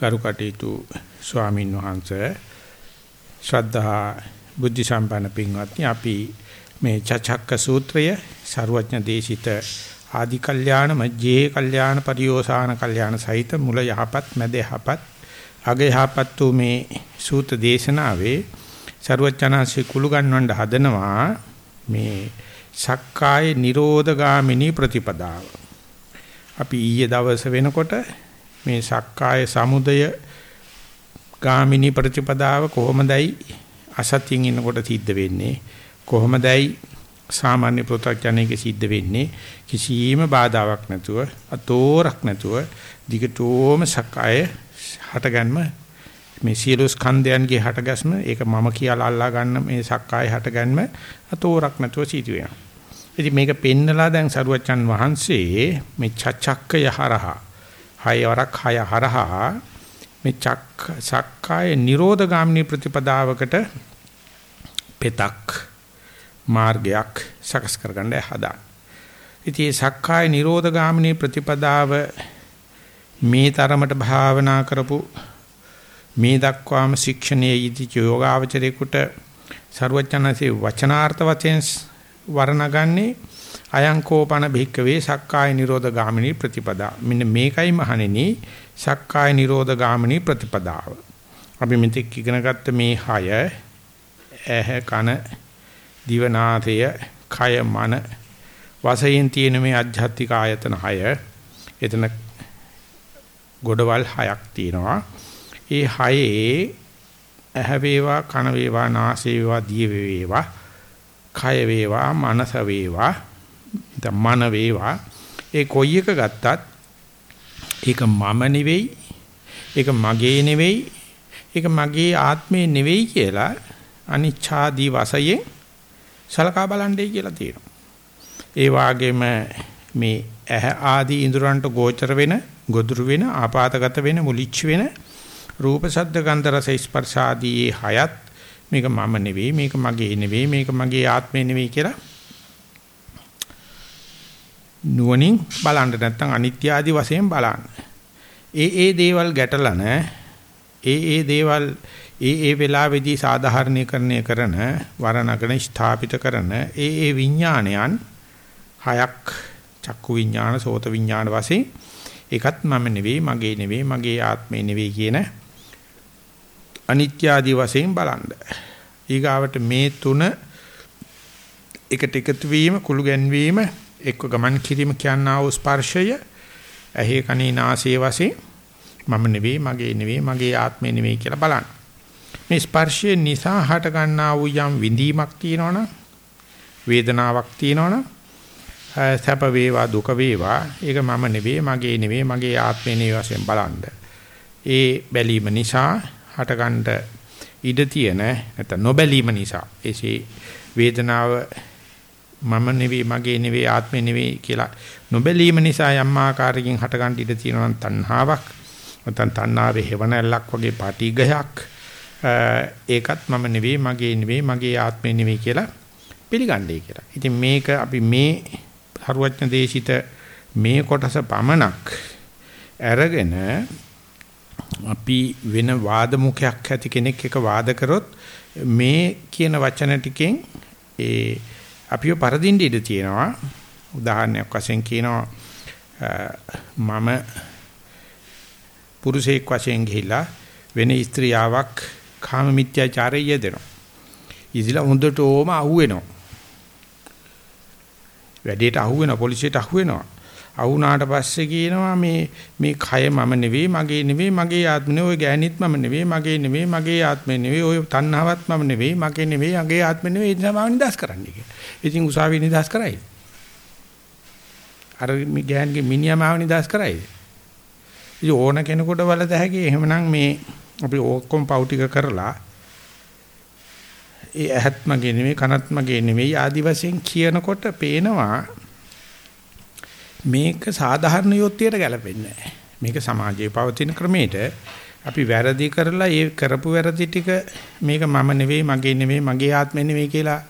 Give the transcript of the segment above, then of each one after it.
ගරුකටයුතු ස්වාමින් වහන්සේ ශ්‍රද්ධා බුද්ධ සම්පන්න පින්වත්නි අපි මේ චචක්ක සූත්‍රය ਸਰුවඥ දේශිත ආදි කල්යාණ මජ්ජේ කල්යාණ පරියෝසాన කල්යාණ සහිත මුල යහපත් මැද යහපත් අග යහපත් වූ මේ සූත දේශනාවේ ਸਰුවචනාංශේ කුළු ගන්නවඬ හදනවා මේ සක්කාය නිරෝධගාමිනී ප්‍රතිපදාව. අපි ඊයේ දවස් වෙනකොට මේ සක්කාය සමුදය ගාමිනී ප්‍රතිපදාව කොහොමදයි අසත්‍යයෙන් ඉන්නකොට සිද්ධ වෙන්නේ කොහොමදයි සාමාන්‍ය පෘථග්ජනයේ සිද්ධ වෙන්නේ කිසියම් බාධාවක් නැතුව අතෝරක් නැතුව දිගටම සක්කාය හටගන්ම මේ සියලු ස්කන්ධයන්ගේ හටගස්ම ඒක මම කියලා අල්ලා ගන්න මේ සක්කාය හටගන්ම අතෝරක් නැතුව සිදු වෙනවා. ඉතින් මේක පෙන්නලා දැන් සරුවච්චන් වහන්සේ මේ චච්චක්කය හරහා හය වරක් හය හරහා මේ චක්ක සක්කාය නිරෝධ ගාමිනී ප්‍රතිපදාවකට පෙතක් මාර්ගයක් සකස් කරගන්න හදා. ඉතින් සක්කාය නිරෝධ ගාමිනී ප්‍රතිපදාව මේ තරමට භාවනා කරපු මේ දක්වාම ශික්ෂණයේ යෙදි යෝගාවචරේකට ਸਰවඥාන්සේ වචනාර්ථ වශයෙන් වර්ණගන්නේ අයං කෝපන භික්කවේ සක්කාය නිරෝධ ගාමිනී ප්‍රතිපදා. මෙන්න මේකයි මහණෙනි සක්කාය නිරෝධ ගාමිනී ප්‍රතිපදාව. අපි මෙතෙක් ඉගෙන ගත්ත මේ හය ඇහ කන දිවනාසය කය මන වශයෙන් තියෙන මේ අධ්‍යාත්මික ආයතන හය එතන ගොඩවල් හයක් තියෙනවා. ඒ හයේ ඇහ වේවා කන වේවා නාසය වේවා දිය වේවා කය වේවා මනස වේවා මන වේවා ඒ කොයි එක ගත්තත් ඒක මම නෙවෙයි ඒක මගේ නෙවෙයි ඒක මගේ ආත්මේ නෙවෙයි කියලා අනිච්ඡාදී වශයෙන් සලකා බලන්නයි කියලා තියෙනවා. ඒ වාගේම මේ ඇහ ආදී ඉඳුරන්ට ගෝචර වෙන, ගොදුරු වෙන, ආපాతගත වෙන, මුලිච්ච වෙන රූප ශබ්ද ගන්ධ රස ස්පර්ශ ආදී හයත් මේක මම නෙවෙයි, මේක මගේ නෙවෙයි, මේක මගේ ආත්මේ නෙවෙයි කියලා නුවණින් බලන්න නැත්නම් අනිත්‍ය ආදී වශයෙන් බලන්න. ඒ ඒ දේවල් ගැටලන ඒ ඒ දේවල් ඒ ඒ වෙලාවේදී සාධාරණීකරණය කරන වරණකන ස්ථාපිත කරන ඒ ඒ විඥානයන් හයක් චක්කු විඥාන සෝත විඥාන වශයෙන් ඒකත් මම නෙවෙයි මගේ නෙවෙයි මගේ ආත්මේ නෙවෙයි කියන අනිත්‍ය ආදී වශයෙන් බලන්න. ඊගාවට මේ තුන එකට එකතු වීම කුළු ගැන්වීම එක්ක ගමන් කිරීම කියනා වූ ස්පර්ශය ඇහි කනේ නාසයේ වශයෙන් මම නෙවෙයි මගේ නෙවෙයි මගේ ආත්මේ නෙවෙයි කියලා බලන්න. මේ ස්පර්ශය නිසා හට ගන්නා වූ යම් විඳීමක් තියෙනවනම් වේදනාවක් තියෙනවනම් සැප වේවා දුක වේවා ඒක මම නෙවෙයි මගේ නෙවෙයි මගේ ආත්මේ නෙවෙයි වශයෙන් බලන්න. ඒ බැලීම නිසා හටගන්න ඉඩ තියෙන නැත්නම් නොබැලීම නිසා එසේ වේදනාව මම නෙවෙයි මගේ නෙවෙයි ආත්මේ නෙවෙයි කියලා නොබැලීම නිසා යම් ආකාරයකින් හටගන්න ඉඩ තියෙනවා නම් තණ්හාවක් නැත්නම් තණ්හාවේ හේවණල්ලක් වගේ පාටිගයක් ඒකත් මම නෙවෙයි මගේ නෙවෙයි මගේ ආත්මේ නෙවෙයි කියලා පිළිගන්නේ කියලා. ඉතින් මේක අපි මේ හරුවඥ දේශිත මේ කොටස පමණක් අරගෙන අපි වෙන වාද මුඛයක් ඇති කෙනෙක් එක වාද කරොත් මේ කියන වචන ටිකෙන් ඒ අපිව පරදින්න ඉඩ තියෙනවා. උදාහරණයක් වශයෙන් කියනවා මම පුරුෂයෙක් වශයෙන් ගිහිලා වෙන ස්ත්‍රියාවක් කාම මිත්‍යාචාරය යෙදෙනවා. ඉතිලා හොඳට ඕම අහුවෙනවා. වැඩේට අහුවෙනවා පොලිසියට අහුවෙනවා. අහුණාට පස්සේ කියනවා මේ මේ කය මම නෙවෙයි මගේ නෙවෙයි මගේ ආත්ම නෙවෙයි ඔය ගෑණිත් මම නෙවෙයි මගේ නෙවෙයි මගේ ආත්මෙ නෙවෙයි ඔය තණ්හාවත් මම නෙවෙයි මගේ නෙවෙයි මගේ ආත්මෙ නෙවෙයි ඒ නිසා මම නිදාස් කරන්නේ කියලා. ඉතින් උසාවියේ නිදාස් කරයි. අර මේ ගෑණිගේ මිනිහා මාව නිදාස් කරයි. ඉතින් ඕන කෙනෙකුට වලද හැකි එහෙමනම් මේ අපි ඔක්කොම පව් ටික කරලා ඒ ඇහත් මගේ නෙවෙයි කනත් මගේ නෙවෙයි ආදි වශයෙන් කියනකොට පේනවා මේක සාධාරණ යොත්තියට ගැලපෙන්නේ නැහැ. මේක සමාජයේ පවතින ක්‍රමයට අපි වැරදි කරලා ඒ කරපු වැරදි ටික මේක මම නෙවෙයි මගේ නෙවෙයි මගේ ආත්මෙ නෙවෙයි කියලා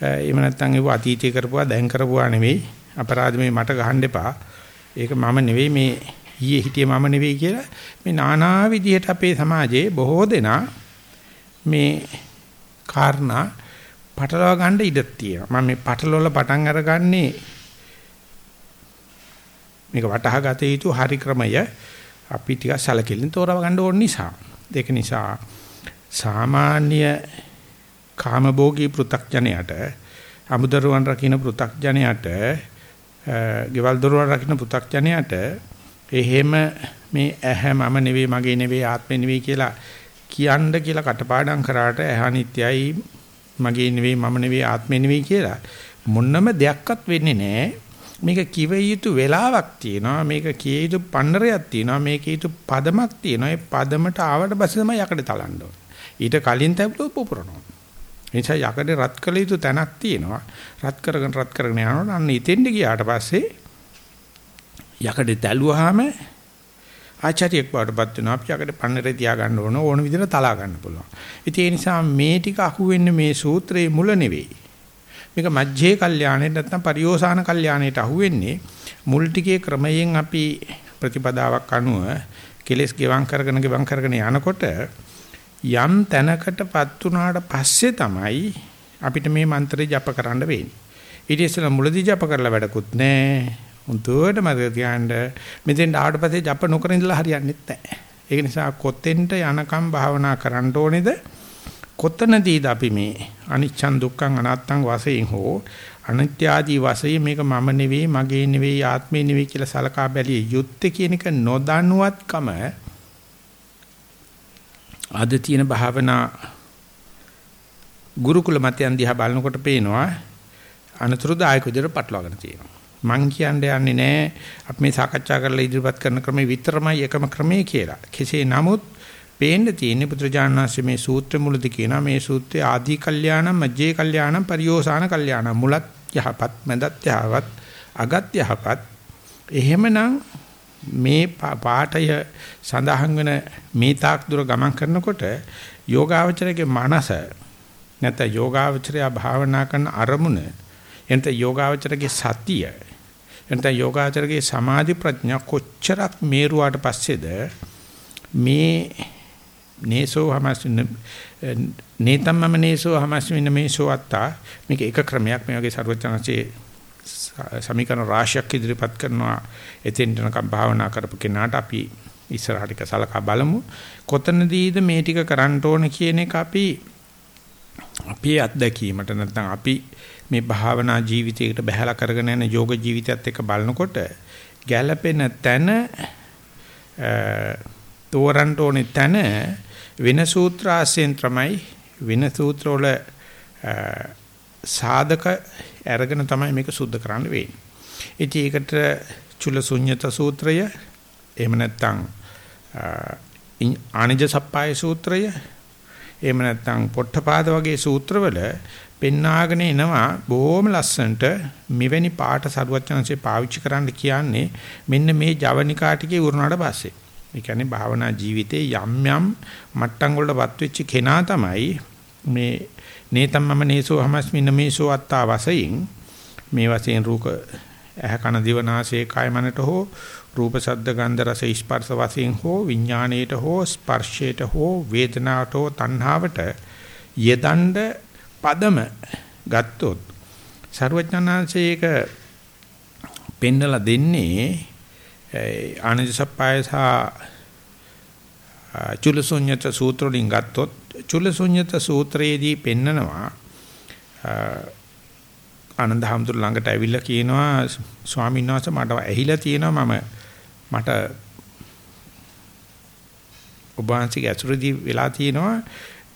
එහෙම නැත්නම් ඒව අතීතයේ කරපුවා දැන් කරපුවා නෙවෙයි අපරාධ මේ මට ගහන්න එපා. ඒක මම නෙවෙයි මේ ඊයේ හිටියේ මම නෙවෙයි කියලා මේ নানা විදිහට අපේ සමාජයේ බොහෝ දෙනා මේ කාරණා පටලවා ගන්න ඉඩ තියෙනවා. මම මේ පටලවල පටන් අරගන්නේ මේක වටහා ගත යුතු හරි ක්‍රමය අපි ටිකක් සැලකිලින් තෝරව ගන්න ඕන නිසා. ඒක නිසා සාමාන්‍ය කාමභෝගී පෘ탁ජනයට අමුදරුවන් රකින්න පෘ탁ජනයට ගෙවල් දොරවල් රකින්න පෘ탁ජනයට එහෙම මේ ඇහැ මම නෙවෙයි මගේ නෙවෙයි ආත්මෙ නෙවෙයි කියලා කියන්න කියලා කටපාඩම් කරාට ඇහැ නිට්යයි මගේ නෙවෙයි මම නෙවෙයි ආත්මෙ නෙවෙයි කියලා මොන්නම දෙයක්වත් වෙන්නේ නැහැ මේක කිව යුතු වෙලාවක් තියෙනවා මේක කිය යුතු පන්නරයක් තියෙනවා මේක යුතු පදමක් තියෙනවා. ඒ පදමට ආවට පස්සේ තමයි යකඩ තලන්න ඕනේ. ඊට කලින් තැබුවොත් පුපුරනවා එනිසා යකඩ රත් කළ යුතු තැනක් තියෙනවා. රත් කරගෙන රත් කරගෙන යනකොට අන්න ඉතින්ද ගියාට පස්සේ යකඩ තැළුවාම ආචාර්යෙක් බවටපත් වෙනවා. අපි යකඩ පන්නරේ තියා ගන්න ඕන ඕන විදිහට තලා ගන්න පුළුවන්. ඉතින් ඒ නිසා මේ ටික අහුවෙන්නේ මේ සූත්‍රයේ මුල නෙවෙයි. මේක මජ්ජේ කල්යාණයට නැත්නම් පරිෝසాన කල්යාණයට අහුවෙන්නේ මුල් ටිකේ ක්‍රමයෙන් අපි ප්‍රතිපදාවක් අනුව කෙලස් ගෙවම් කරගෙන ගෙවම් කරගෙන යනකොට යම් තැනකටපත් උනාට පස්සේ තමයි අපිට මේ මන්ත්‍රය ජප කරන්න වෙන්නේ. ඊට ඉස්සෙල්ලා මුලදී ජප කරලා වැඩකුත් නැහැ. උන්ට මතක තියාගන්න මෙතෙන් ආවට පස්සේ ජප නොකර ඉඳලා හරියන්නේ නැහැ. ඒක නිසා කොතෙන්ට යනකම් භාවනා කරන්න ඕනේද? කොතනදීද අපි මේ අනිච්චන් දුක්ඛං අනාත්තං වශයෙන් හෝ අනිත්‍ය ආදී වශයෙන් මේක මම නෙවෙයි මගේ නෙවෙයි ආත්මේ නෙවෙයි කියලා සලකා බැලිය යුත්තේ කියන එක නොදනුවත්කම අද තියෙන භාවනා ගුරුකුල මතයන් දිහා බලනකොට පේනවා අනතුරුදායක විදිහට පටලවාගෙන තියෙනවා මං කියන්නේ යන්නේ නැහැ අපි මේ සාකච්ඡා කරලා ඉදිරිපත් කරන ක්‍රමේ විතරමයි එකම ක්‍රමේ කියලා. කෙසේ නමුත් පේන්න තියෙන්නේ පුත්‍රජානනාංශ මේ සූත්‍ර මුලදී කියනවා. මේ සූත්‍රයේ ආදී කල්යාණම් මජ්ජේ කල්යාණම් පරියෝසాన කල්යාණම්. මුලත් යහපත් මැදත් යහපත් අගත් යහපත්. එහෙමනම් මේ පාඨය සඳහන් වෙන මේ තාක් දුර ගමන් කරනකොට යෝගාවචරයේ මනස නැත්නම් යෝගාවචරය භාවනා කරන අරමුණ එතන යෝගාවචරයේ සතිය එතන යෝගාවචරයේ සමාධි ප්‍රඥා කොච්චරක් මේරුවාට පස්සේද? මේ නේසෝ හමස්මින නේතම්මම නේසෝ හමස්මින මේසෝ අත්තා. මේක එක ක්‍රමයක් මේ වගේ ਸਰවචනසේ සමීකරණ රාශියක් ඉදිරිපත් කරනවා. එතෙන් යනකම් භාවනා කරපු කෙනාට අපි ඉස්සරහට එක සලකා බලමු. කොතනදීද මේ ටික කරන්න ඕන කියන එක අපි අපේ අත්දැකීමට නැත්නම් අපි මේ භාවනා ජීවිතයකට බහැලා කරගෙන යන යෝග ජීවිතයත් එක්ක බලනකොට ගැළපෙන තැන තෝරන්න ඕනේ තැන වෙන සූත්‍ර ආශ්‍රයෙන් තමයි වෙන සූත්‍ර වල සාධක අරගෙන තමයි මේක සුද්ධ කරන්න වෙන්නේ. ඉතින් ඒකට චුල්ලසුඤ්ඤත සූත්‍රය එහෙම නැත්නම් ආනිජ සප්පාය සූත්‍රය එහෙම නැත්නම් පොට්ටපාද වගේ සූත්‍රවල පෙන්නාගෙන එනවා බොහොම ලස්සනට මෙවැනි පාට සරුවචනanse පාවිච්චි කරන්න කියන්නේ මෙන්න මේ ජවනිකා ටිකේ උරුණාට පස්සේ ඒ කියන්නේ භාවනා ජීවිතේ යම් යම් මට්ටම් වලටපත් වෙච්ච කෙනා තමයි මේ නේතම්මම නේසෝ හමස්මින මේසෝ අත්තා වශයෙන් මේ වශයෙන් රූප ඇහ කන දිව නාසය කය මනට හෝ රූප ශබ්ද ගන්ධ රස ස්පර්ශ වශයෙන් හෝ විඥාණයට හෝ ස්පර්ශයට හෝ වේදනාවට හෝ තණ්හාවට යදඬ පදම ගත්තොත් ਸਰවඥාන්සේක පෙන්නලා දෙන්නේ ආනන්දසප්පය සහ චුලසුඤ්ඤත සූත්‍ර වලින් ගත්තොත් චුලසුඤ්ඤත සූත්‍රයේදී පෙන්නනවා ආනන්ද හැමතුරු ළඟට ඇවිල්ලා කියනවා ස්වාමීන් වහන්සේ මට ඇහිලා තියෙනවා මම මට ඔබ වහන්සේගේ අසුරදී වෙලා තියෙනවා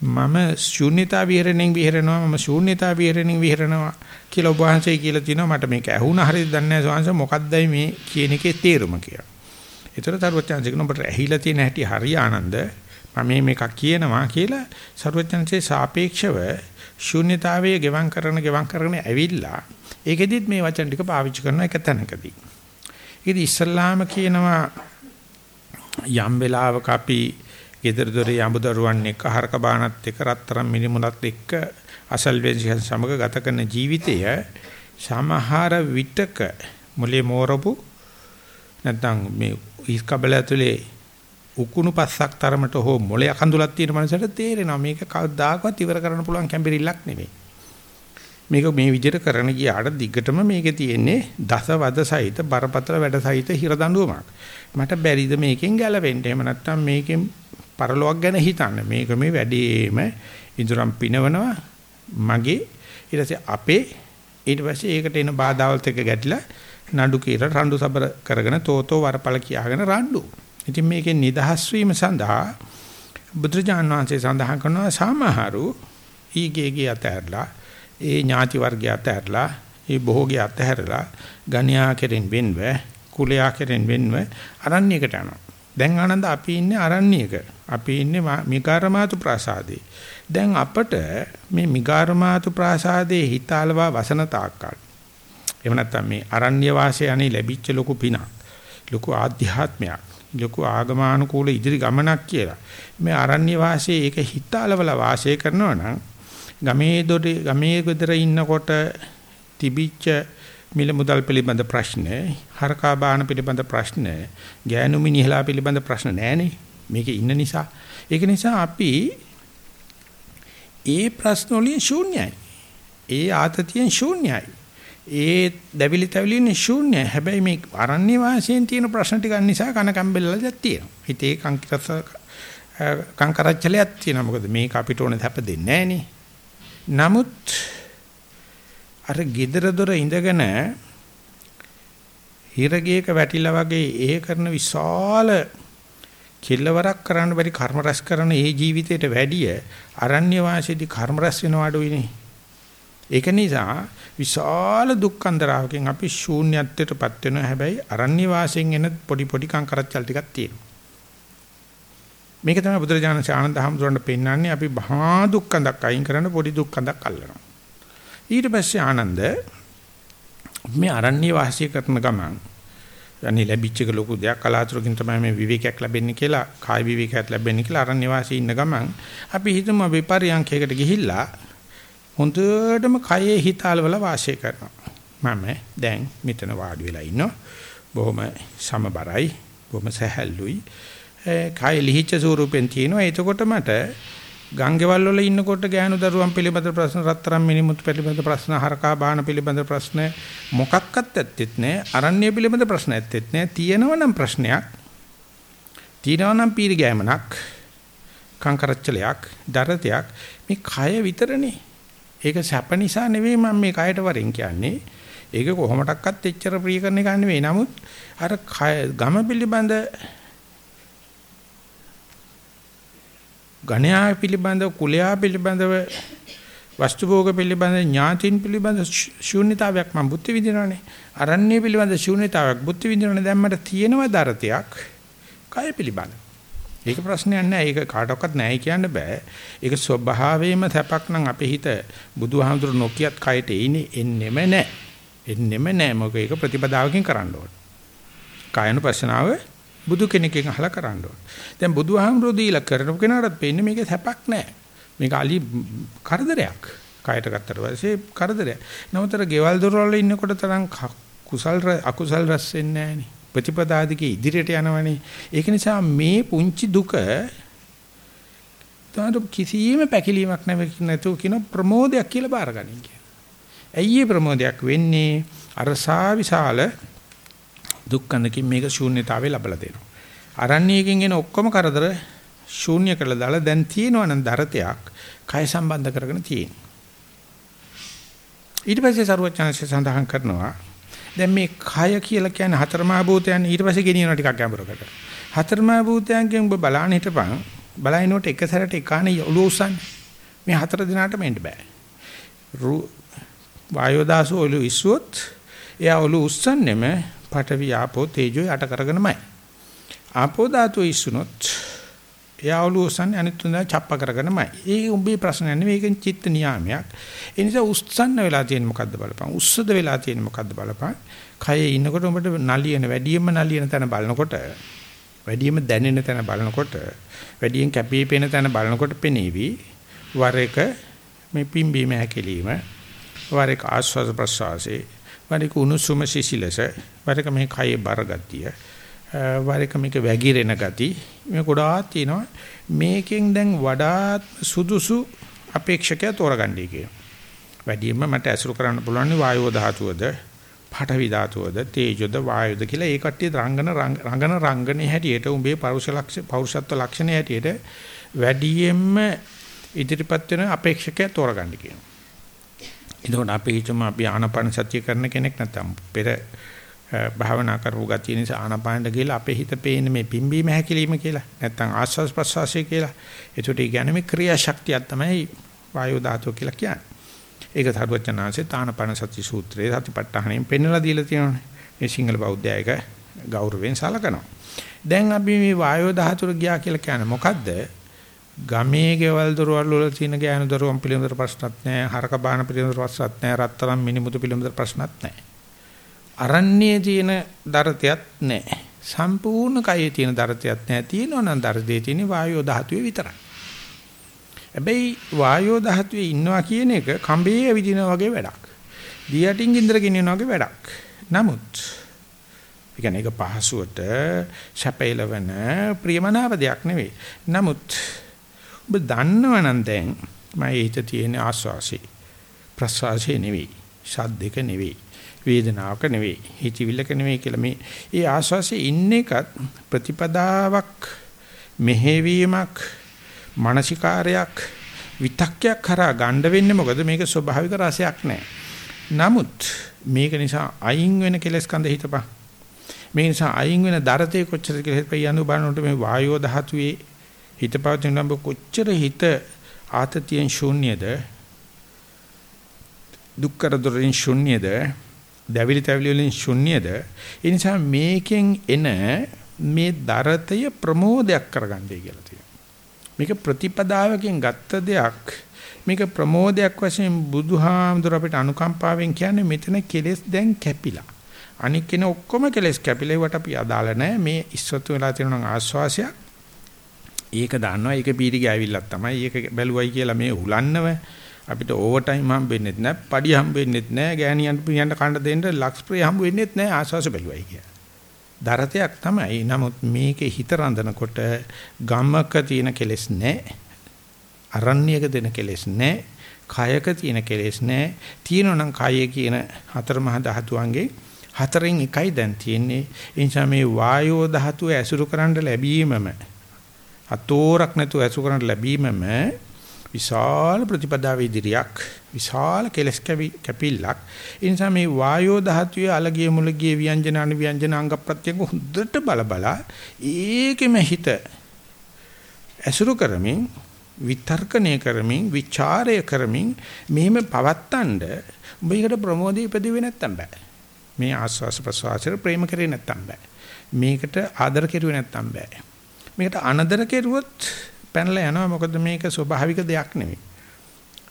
මම ශූන්‍යතා විහරණයෙන් විහරනවා මම ශූන්‍යතා විහරණයෙන් විහරනවා කියලා ඔබ වහන්සේ කියලා තිනවා මට මේක ඇහුණා හරියද දන්නේ නැහැ ස්වාමීන් මොකක්දයි මේ කියන එකේ තේරුම කියලා. ඒතර තරුවචාන්සේ කියන ඔබට ඇහිලා තියෙන හැටි හරිය ආනන්ද මම මේ මේක කියනවා කියලා සරුවචාන්සේ සාපේක්ෂව ශූන්‍යතාවයේ ගෙවම් කරන ගෙවම් කරගෙන ඇවිල්ලා ඒකෙදිත් මේ වචන ටික පාවිච්චි කරන එක තැනකදී. ඉතින් ඉස්සල්ලාම කියනවා යම් වෙලාවක අපි ගෙදර දොරේ යඹදරුවන් එක්ක හරක බානත් එක්ක රත්තරන් මිනිමුලත් එක්ක අසල්වැසියන් සමග ගත කරන ජීවිතය සමහර විටක මොලේ මෝරපු නැත්නම් මේ ඉස්කබල ඇතුලේ උකුණු පස්සක් තරමට හෝ මොලේ අකඳුලක් තියෙන මනසට තේරෙනවා මේක කවදාකවත් ඉවර කරන්න පුළුවන් කැම්බිරිල්ලක් නෙමෙයි. මේක මේ විදිහට කරන ගියාට දිගටම මේකේ තියෙන්නේ දසවද සහිත බරපතල වැඩ සහිත හිර දඬුවමක්. මට බැරිද මේකෙන් ගැලවෙන්න? එහෙම නැත්නම් මේකෙන් පරලොවක් ගැන හිතන්න. මේක මේ වැඩේම ඉදurang පිනවනවා මගේ ඊට පස්සේ අපේ ඊට පස්සේ ඒකට එන බාධාවල්ත් එක්ක ගැටිලා නඩු කියලා රණ්ඩු සබර කරගෙන තෝතෝ වරපල කියාගෙන රණ්ඩු. ඉතින් මේකෙන් නිදහස් වීම සඳහා බුදුරජාන් වහන්සේ සඳහන් කරනවා සමහරු ඊගේගේ අතහැරලා ඒ ඥාති වර්ගය අතහැරලා ඒ භෝගය අතහැරලා ගණ්‍යා කෙරෙන් වෙන්ව කුලයා කෙරෙන් වෙන්ව අරණ්‍යයකට යනවා. දැන් ආනන්ද අපි ඉන්නේ අරණ්‍යයක. අපි ඉන්නේ මිකාරමාතු ප්‍රාසාදේ. දැන් අපට මේ මිගාරමාතු ප්‍රාසාදයේ හිතාලවා වසන තාක්කල්. එහෙම නැත්නම් මේ අරණ්‍ය වාසය අනේ ලැබිච්ච ලොකු පිනක් ලොකු ආධ්‍යාත්මයක් ලොකු ආගමානුකූල ඉදිරි ගමනක් කියලා. මේ අරණ්‍ය වාසයේ ඒක හිතාලවල වාසය කරනවා නම් ගමේ දොරේ ගමේ ගෙදර ඉන්නකොට තිබිච්ච මිල මුදල් පිළිබඳ ප්‍රශ්න හරකා බාන පිළිබඳ ප්‍රශ්න ගෑනු මිනිහලා පිළිබඳ ප්‍රශ්න නැහනේ මේකේ ඉන්න නිසා ඒක නිසා අපි ඒ ප්‍රශ්න වලින් ශූන්‍යයි. ඒ ආතතියෙන් ශූන්‍යයි. ඒ දැවිලි තැවිලින්නේ ශූන්‍යයි. හැබැයි මේ අරණ්‍ය වාසයෙන් තියෙන ප්‍රශ්න ටික නිසා කන කම්බෙල්ලක් තියෙනවා. හිතේ කංකිරස කංකරච්චලයක් තියෙනවා. මොකද මේක අපිට ඕනේ හැප දෙන්නේ නැහනේ. නමුත් අර gedara dora ඉඳගෙන හිරගේක වැටිලා වගේ ඒ කරන විශාල කෙල්ලවරක් කරන්න බැරි කර්ම රැස් කරන ඒ ජීවිතයට වැඩිය අරණ්‍ය වාසයේදී කර්ම රැස් වෙනව අඩුයිනේ. ඒක නිසා විශාල දුක්ඛන්දරාවකින් අපි ශූන්‍යත්වයටපත් වෙනවා. හැබැයි අරණ්‍ය වාසයෙන් එන පොඩි පොඩි කංකරච්චල් ටිකක් තියෙනවා. මේක තමයි බුදුරජාණන් ආනන්ද හැමතුරන්ට පෙන්වන්නේ අපි මහා දුක්ඛඳක් අයින් කරන පොඩි දුක්ඛඳක් අල්ලනවා. ඊට පස්සේ ආනන්ද මේ අරණ්‍ය වාසය කරන ගමන් අනේ ලැබිච්ච එක ලොකු දෙයක්. කලාතුරකින් තමයි මේ විවේකයක් ලැබෙන්නේ කියලා කාය විවේකයක් ලැබෙන්නේ කියලා අරන් නිවාසී ඉන්න ගමන් අපි හිතමු අපි පරියන්ඛයකට ගිහිල්ලා හොඳටම කයේ හිතාලවල වාසය කරනවා. මම දැන් මෙතන වාඩි වෙලා ඉන්නවා. බොහොම සමබරයි බොහොම සහැල්ලුයි. කය ලිහිච්ච ස්වරූපෙන් තියෙනවා. එතකොට මට ගංගේවල් වල ඉන්නකොට ගෑනු දරුවන් පිළිබඳ ප්‍රශ්න රත්තරන් මිනිමුත් පිළිබඳ ප්‍රශ්න හරකා බාහන පිළිබඳ ප්‍රශ්න මොකක්වත් ඇත්තෙත් නෑ. අරණ්‍ය පිළිබඳ ප්‍රශ්න ඇත්තෙත් නෑ. තියෙනවනම් ප්‍රශ්නයක්. තියෙනවනම් පීරි ගෑමනක් කංකරච්චලයක් දරතයක්. මේ කය විතරනේ. ඒක සැප නිසා නෙවෙයි මම මේ කයට වරෙන් කියන්නේ. ඒක කොහොමඩක්වත් එච්චර ප්‍රිය කරන එක නෙවෙයි. නමුත් අර ගම පිළිබඳ ගණයා පිළිබඳව කුලයා පිළිබඳව වස්තු භෝග පිළිබඳ ඥාතින් පිළිබඳ ශූන්‍යතාවයක් මම බුද්ධ විදිනවනේ අරණ්‍ය පිළිබඳ ශූන්‍යතාවයක් බුද්ධ විදිනවනේ දැන් මට තියෙනව දරතයක් කය පිළිබඳ. ඒක ප්‍රශ්නයක් නෑ. ඒක කාටවත් නෑ කියන්න බෑ. ඒක ස්වභාවයෙන්ම තැපක් නම් අපේ හිත බුදුහාමුදුරු නොකියත් කයට එන්නේ එන්නෙම නෑ. එන්නෙම නෑ. මොකද ඒක ප්‍රතිපදාවකින් කරන්න ඕන. කායනුපස්සනාව බුදු කෙනෙක්ගෙන් අහලා කරන්න ඕන. දැන් බුදුහාමුදුරුවෝ දීලා කරනු කෙනාටත් පේන්නේ මේක සැපක් නෑ. මේක අලි කරදරයක්. කයට ගත්තට පස්සේ කරදරයක්. නමුතර ගෙවල් දොරවල් ඉන්නකොට තරම් කුසල් අකුසල් රැස් වෙන්නේ නෑනේ. ප්‍රතිපදාදිකේ ඉදිරියට යනවනේ. ඒක නිසා මේ පුංචි දුක තමයි කිසියම් පැකිලීමක් නැතුව කියන ප්‍රමෝදයක් කියලා බාරගනින් කියන. ඇයි ප්‍රමෝදයක් වෙන්නේ? අරසා විශාල දුක්ඛඳකින් මේක ශූන්‍යතාවේ ලබලා දෙනවා. අරණ්‍යයෙන් එන ඔක්කොම කරදර ශූන්‍ය කරලා දාලා දැන් තියෙනවා නම් දරතයක් කය සම්බන්ධ කරගෙන තියෙනවා. ඊට පස්සේ සරුවචනසේ සඳහන් කරනවා දැන් මේ කය කියලා කියන්නේ හතරමහා භූතයන් ඊට පස්සේ ගෙනියනවා ටිකක් ගැඹුරකට. හතරමහා භූතයන්ගෙන් ඔබ බලන්න හිටපන් බලයිනොට එක සැරට එකානේ ඔලුව උස්සන්නේ. මේ හතර දිනාට මෙන්න බෑ. වායෝ දාසෝ ඔලුව ඉස්සුවොත් එයා ඔලුව උස්සන්නෙම පඨවි ආපෝ තේජෝ යට කරගෙනමයි. ආපෝ ධාතුව ඉස්සුනොත් එයාවලු උස්සන්නේ අනිත් තුනදා ڇප්ප කරගෙනමයි. ඒ උඹේ ප්‍රශ්නයක් නෙවෙයි ඒකෙන් චිත්ත නියාමයක්. ඒ නිසා උස්සන්න වෙලා තියෙන මොකද්ද බලපන්. උස්සද වෙලා තියෙන මොකද්ද බලපන්. කයේ ඉන්නකොට උඹට නලියන වැඩියෙන්ම නලියන තැන බලනකොට වැඩියෙන්ම දැනෙන තැන බලනකොට වැඩියෙන් කැපී පෙනෙන තැන බලනකොට පෙනේවි වර එක මේ පිම්බීම හැකිලිම වර එක ආස්වාද ප්‍රසවාසයේ වරික උණුසුම සිසිලස වරික මේ කයේ බර ගතිය වරක මේක වැగిරෙන ගති මේ ගොඩාක් තියෙනවා මේකෙන් දැන් වඩාත් සුදුසු අපේක්ෂකයා තෝරගන්නයි කියනවා. වැඩියෙන්ම මට ඇසුරු කරන්න පුළුවන් වායෝ ධාතුවද, පඨවි ධාතුවද, තේජොද, වායුද කියලා ඒ කට්ටිය රංගන රංගන රංගනේ හැටියට උඹේ පෞරුෂ ලක්ෂ පෞරුෂත්ව ලක්ෂණ හැටියට වැඩියෙන්ම ඉදිරිපත් වෙන අපේක්ෂකයා තෝරගන්න කියනවා. එතකොට අපි හිතමු අපි ආනපන සත්‍ය කරන කෙනෙක් නැත්නම් පෙර භාවනා කරපු ගතිය නිසා ආනපානට ගිහලා අපේ හිත පේන්නේ මේ පිම්බීම හැකිලිම කියලා. නැත්නම් ආස්වාස් ප්‍රස්වාසය කියලා. ඒකට ඒ කියන්නේ මේ ක්‍රියාශක්තියක් තමයි වායු ධාතුව කියලා කියන්නේ. ඒක සරුවචනාංශේ තානපන සති සූත්‍රයේ සතිපට්ඨානෙන් පෙන්වලා දීලා තියෙනවානේ. මේ සිංහල බෞද්ධයක ගෞරවයෙන් සලකනවා. දැන් අපි මේ වායු ධාතුර ගියා කියලා කියන්නේ මොකද්ද? ගමේ ගෙවල් දොරවල් වල තියෙන ගෑනු දරුවන් පිළිබඳ ප්‍රශ්නත් නැහැ. හරක බාන පිළිබඳ ප්‍රශ්නත් නැහැ. රත්තරන් මිනිමුතු පිළිබඳ ප්‍රශ්නත් නැහැ. අරණ්‍යයේ තියෙන දරතයක් නැහැ. සම්පූර්ණ කයේ තියෙන දරතයක් නැහැ. තියෙනවා නම් දරතේ තියෙන වායෝ ධාතුවේ විතරයි. හැබැයි වායෝ ධාතුවේ ඉන්නවා කියන එක කඹේ ඇවිදිනා වගේ වැඩක්. දියටින් ගින්දර ගෙනියනවා වගේ වැඩක්. නමුත් ඒ කියන්නේ ඒක පහසුවට සැපයලවන ප්‍රියමනාප දෙයක් නෙවෙයි. නමුත් ඔබ දන්නවනම් දැන් මම හිත තියෙන ආස්වාසි ප්‍රසවාසය නෙවෙයි. ශබ්දක නෙවෙයි. වේදනාවක නෙවෙයි. හිතවිල්ලක නෙවෙයි කියලා මේ ඒ ආස්වාසේ ඉන්න එකත් ප්‍රතිපදාවක් මෙහෙවීමක් මානසිකාරයක් විතක්කයක් කරා ගන්න වෙන්නේ මොකද? මේක ස්වභාවික රසයක් නැහැ නමුත් මේක නිසා අයින් වෙන කෙලස් කඳ හිතපන් මේ නිසා අයින් වෙන දරතේ කොච්චර කියලා හිතපන් යනු බලනකොට මේ වායෝ ධාතුවේ හිතපවතින නම් කොච්චර හිත ආතතියෙන් ශූන්‍යද? දුක්කර දොරින් ශූන්‍යද? දැවිලි තැවිලි වලින් ශුන්‍යද? ඒ නිසා මේකෙන් එන මේ දරතය ප්‍රමෝදයක් කරගන්නයි කියලා තියෙනවා. මේක ප්‍රතිපදාවකින් ගත්ත දෙයක්. මේක ප්‍රමෝදයක් වශයෙන් බුදුහාමුදුර අපිට අනුකම්පාවෙන් කියන්නේ මෙතන කෙලෙස් දැන් කැපිලා. අනික් කෙන ඔක්කොම කෙලෙස් කැපිලා. ඒවට අපි අදාළ නැහැ. මේ ඉස්සතු වෙලා තියෙන ආස්වාසයක් ඒක දන්නවා. ඒක පීඩි ගෑවිල්ලක් තමයි. ඒක බැලුවයි කියලා මේ හුලන්නව අපිට ඕවර් ටයිම් හම්බෙන්නෙත් නැහැ, පඩි හම්බෙන්නෙත් නැහැ, ගෑණියන්ට පියන්න කන්න දෙන්න ලක්ස් ප්‍රේ හම්බ වෙන්නෙත් නැහැ ආස්වාස බැලුවයි කිය. දරතයක් තමයි. නමුත් මේකේ හිත රඳනකොට ගමක තියෙන කෙලෙස් නැහැ. අරණ්‍යයක දෙන කෙලෙස් නැහැ. කයක තියෙන කෙලෙස් නැහැ. තියෙනනම් කයේ කියන හතර මහ ධාතුන්ගේ හතරෙන් එකයි දැන් තියෙන්නේ. ඒ නිසා මේ වායෝ ධාතුව ඇසුරු කරන්න ලැබීමම අතෝරක් නැතුව ඇසුරු කරන්න ලැබීමම විශාල ප්‍රතිපදාව ඉදිරියක් විශාල කෙලස් කැපිල්ලක්. ඒ නිසා මේ වායෝ ධාතුවේ අලගිය මුලගිය ව්‍යංජන අනු ව්‍යංජන අංග ප්‍රත්‍යංග හොඳට බල බල ඒකෙම හිත ඇසුරු කරමින් විතර්කණය කරමින් ਵਿਚාරය කරමින් මෙහෙම පවත්තන්න උඹ ඒකට ප්‍රමෝදය ඉපදුවේ නැත්තම් බෑ. මේ ආස්වාස ප්‍රසවාසයට ප්‍රේම කරේ නැත්තම් බෑ. මේකට ආදර කෙරුවේ නැත්තම් බෑ. මේකට අනදර කෙරුවොත් පැනලා යනවා මොකද මේක ස්වභාවික දෙයක් නෙවෙයි.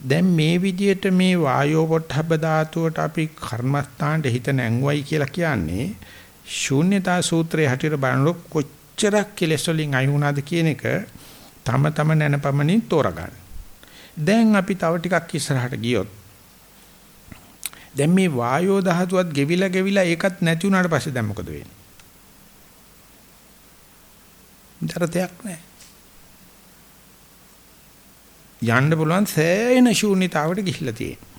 දැන් මේ විදියට මේ වායෝ පොට්ටබ්බ ධාතුවට අපි කර්මස්ථානට හිත නැංවයි කියලා කියන්නේ ශූන්‍යතා සූත්‍රයේ හැටියට බලනකොට කොච්චරක් කෙලෙස් වලින් අයි වුණාද කියන එක තම තම නැනපමණින් තෝරගන්න. දැන් අපි තව ටිකක් ඉස්සරහට ගියොත් දැන් මේ වායෝ ධාතුවත් ගෙවිලා ගෙවිලා ඒකත් නැති වුණාට පස්සේ දැන් මොකද වෙන්නේ? දරතයක් නැහැ. යන්න පුළුවන් සෑහෙන ශූන්‍යතාවට ගිහිල්ලා තියෙනවා.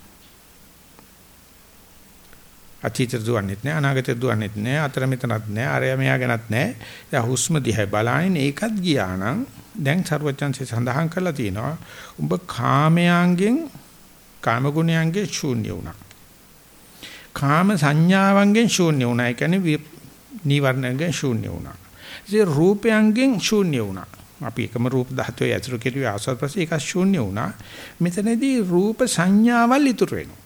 අතීතයට දුවන්නෙත් නෑ අනාගතයට දුවන්නෙත් නෑ අතර මෙතනත් නෑ අරය මෙයා ගැනත් නෑ. දැන් හුස්ම දිහා බලනින් ඒකත් ගියා නම් දැන් ਸਰවඥන්සේ සඳහන් කරලා තියෙනවා උඹ කාමයන්ගෙන් කාම ගුණයන්ගෙන් ශූන්‍ය වුණා. කාම සංඥාවන්ගෙන් ශූන්‍ය වුණා. ඒ කියන්නේ නීවරණයෙන් ශූන්‍ය වුණා. ඉතින් රූපයන්ගෙන් ශූන්‍ය වුණා. අපි එකම රූප ධාතුවේ ඇතුළු කෙරුවේ ආස්වාද ප්‍රසී ඒක ශූන්‍ය වුණා. මෙතනදී රූප සංඥාවල් ඉතුරු වෙනවා.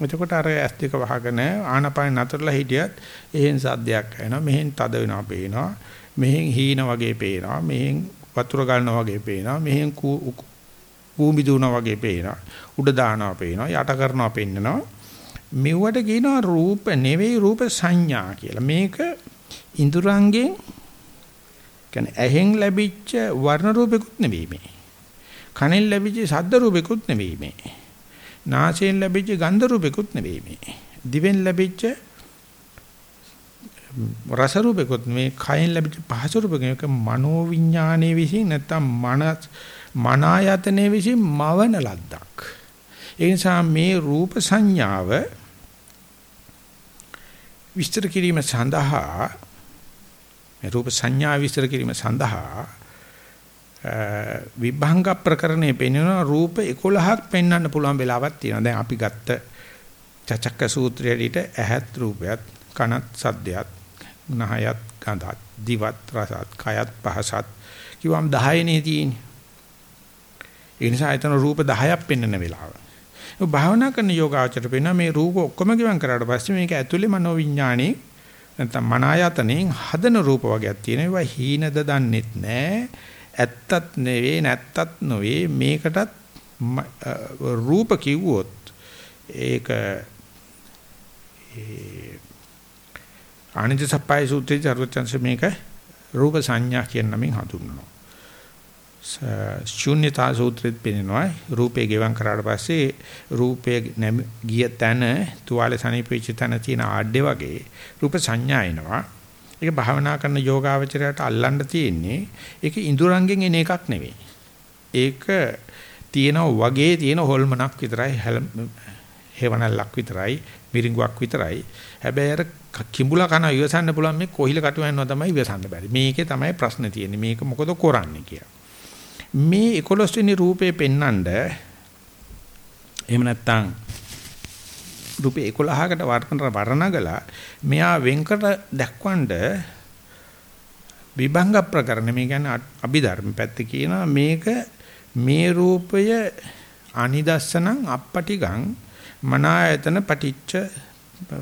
එතකොට අර ඇස් දෙක වහගෙන ආනපාන නතරලා හිටියත් එහෙන් සද්දයක් එනවා. මෙහෙන් තද වෙනවා පේනවා. මෙහෙන් හීන වගේ පේනවා. මෙහෙන් වතුර ගන්නවා වගේ පේනවා. මෙහෙන් කූඹි දුවනවා වගේ පේනවා. උඩ දානවා පේනවා. යට කරනවා පෙන්නනවා. මෙව්වට කියනවා රූප නෙවෙයි රූප සංඥා කියලා. මේක ඉඳුරංගෙන් කියන්නේ ඇහෙන් ලැබිච්ච වර්ණ රූපෙකුත් නෙවෙයි මේ. කනෙන් ලැබිච්ච ශබ්ද රූපෙකුත් නෙවෙයි මේ. නාසයෙන් ලැබිච්ච ගන්ධ රූපෙකුත් නෙවෙයි මේ. දිවෙන් ලැබිච්ච රස රූපෙකොත් මේ කයෙන් ලැබිච්ච පහස රූපකක මනෝ විඥානයේ විසින් නැත්තම් මන මන ආයතනයේ විසින් මවන ලද්දක්. ඒ නිසා මේ රූප සංඥාව විස්තර කිරීම සඳහා මේ රූප සංඥා විස්තර කිරීම සඳහා විභංග ප්‍රකරණේ පෙන්වන රූප 11ක් පෙන්වන්න පුළුවන් වෙලාවක් තියෙනවා. දැන් අපි ගත්ත චචක්ක සූත්‍රයේදීට ඇහත් රූපයත් කනත් සද්දයත් නහයත් ගඳත් දිවත් රසත් කයත් පහසත් කිව්වම් 10 නේ තියෙන්නේ. ඒ නිසා එතන රූප 10ක් පෙන්වන වෙලාව. ඒ භාවනා කරන යෝගාචර පෙන්වන මේ රූප ඔක්කොම ගිවන් කරාට පස්සේ මේක ඇතුලේ මනෝ විඥානේ නැත්නම් මන ආයතනෙන් හදන රූප වර්ගයක් තියෙනවා. ඒවා හීනද දන්නෙත් නැහැ. ඇත්තත් නෙවෙයි නැත්තත් නොවේ මේකටත් රූප කිව්වොත් ඒක ඒ ආනන්ද සප්පයි සූත්‍රයේ චරවචන්ස මේක රූප සංඥා කියන නමින් හඳුන්වනවා. ශූන්‍යතා සූත්‍රෙත් පෙන්නනවා රූපේ ගෙවම් කරාට පස්සේ රූපේ ගිය තැන තුවාලේ සනීපෙච්ච තැන තියෙන ආඩේ වගේ රූප සංඥා එනවා. ඒක භාවනා කරන යෝගාවචරයට අල්ලන්න තියෙන්නේ ඒක ඉඳුරංගෙන් එන එකක් නෙවෙයි. ඒක තියෙනවා වගේ තියෙන හොල්මනක් විතරයි හේවණල්ලක් විතරයි මිරිඟුවක් විතරයි. හැබැයි අර කිඹුලා කන ඉවසන්න පුළුවන් මේ කොහිල කටු යනවා තමයි ඉවසන්න බැරි. මේකේ තමයි ප්‍රශ්නේ තියෙන්නේ. මේක මොකද කරන්නේ කියලා. මේ 11 වෙනි රූපේ පෙන්නඳ එහෙම නැත්නම් රූපේ 11කට වර්ණන වර්ණගලා මෙයා වෙන්කට දක්වන්න විභංග ප්‍රකරණ. මේ කියන්නේ අභිධර්ම පැත්ත කියනවා. මේක මේ රූපය අනිදස්සනං අපපටිගං මනායතන පටිච්ච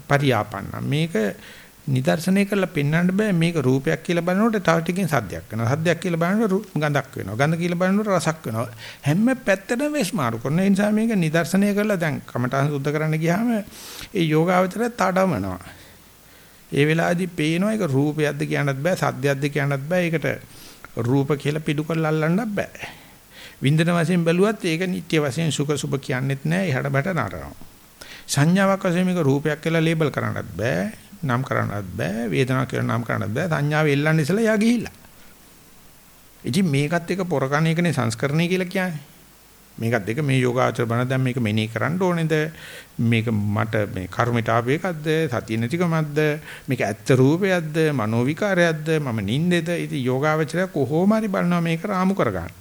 පරියාපන්න මේක නිදර්ශනය කරලා පෙන්වන්න බෑ. මේක රූපයක් කියලා බලනකොට තව ටිකකින් සද්දයක් වෙනවා. සද්දයක් කියලා බලනකොට ගඳක් වෙනවා. ගඳ කියලා බලනකොට රසක් වෙනවා. හැම පැත්තටම වෙස් මාරු කරන නිසා මේක නිදර්ශනය කරලා දැන් කමඨාන් සුද්ධ කරන්න ගියාම ඒ යෝගාවචරය තඩමනවා. ඒ වෙලාවේදී පේනවා ඒක රූපයක්ද කියන්නත් බෑ සද්දයක්ද කියන්නත් බෑ. ඒකට රූප කියලා පිටු කරලා අල්ලන්නත් බෑ. වින්දන වශයෙන් බැලුවත් ඒක නිට්ටය වශයෙන් සුඛ සුභ කියන්නෙත් නෑ. එහට බට නරනවා. සංඥාවක් වශයෙන් මේක රූපයක් කියලා ලේබල් කරන්නත් බෑ. නම් කරන්නත් බෑ වේදනාවක් කියලා නම් කරන්නත් බෑ. සංඥාව එල්ලන්න ඉස්සලා යා ගිහිල්ලා. ඉතින් මේකත් එක පොරකණ එකනේ සංස්කරණය කියලා කියන්නේ. මේකත් එක මේ යෝගාචර බණ දැන් මේක මෙනෙහි කරන්න ඕනේද? මේක මට මේ කර්මයට ආපු එකක්ද? සතිය නැතිකමක්ද? මේක ඇත්ත රූපයක්ද? මනෝ විකාරයක්ද? මම නින්දෙද? ඉතින් යෝගාචරය කොහොම හරි බලනවා මේක රාමු කරගන්න.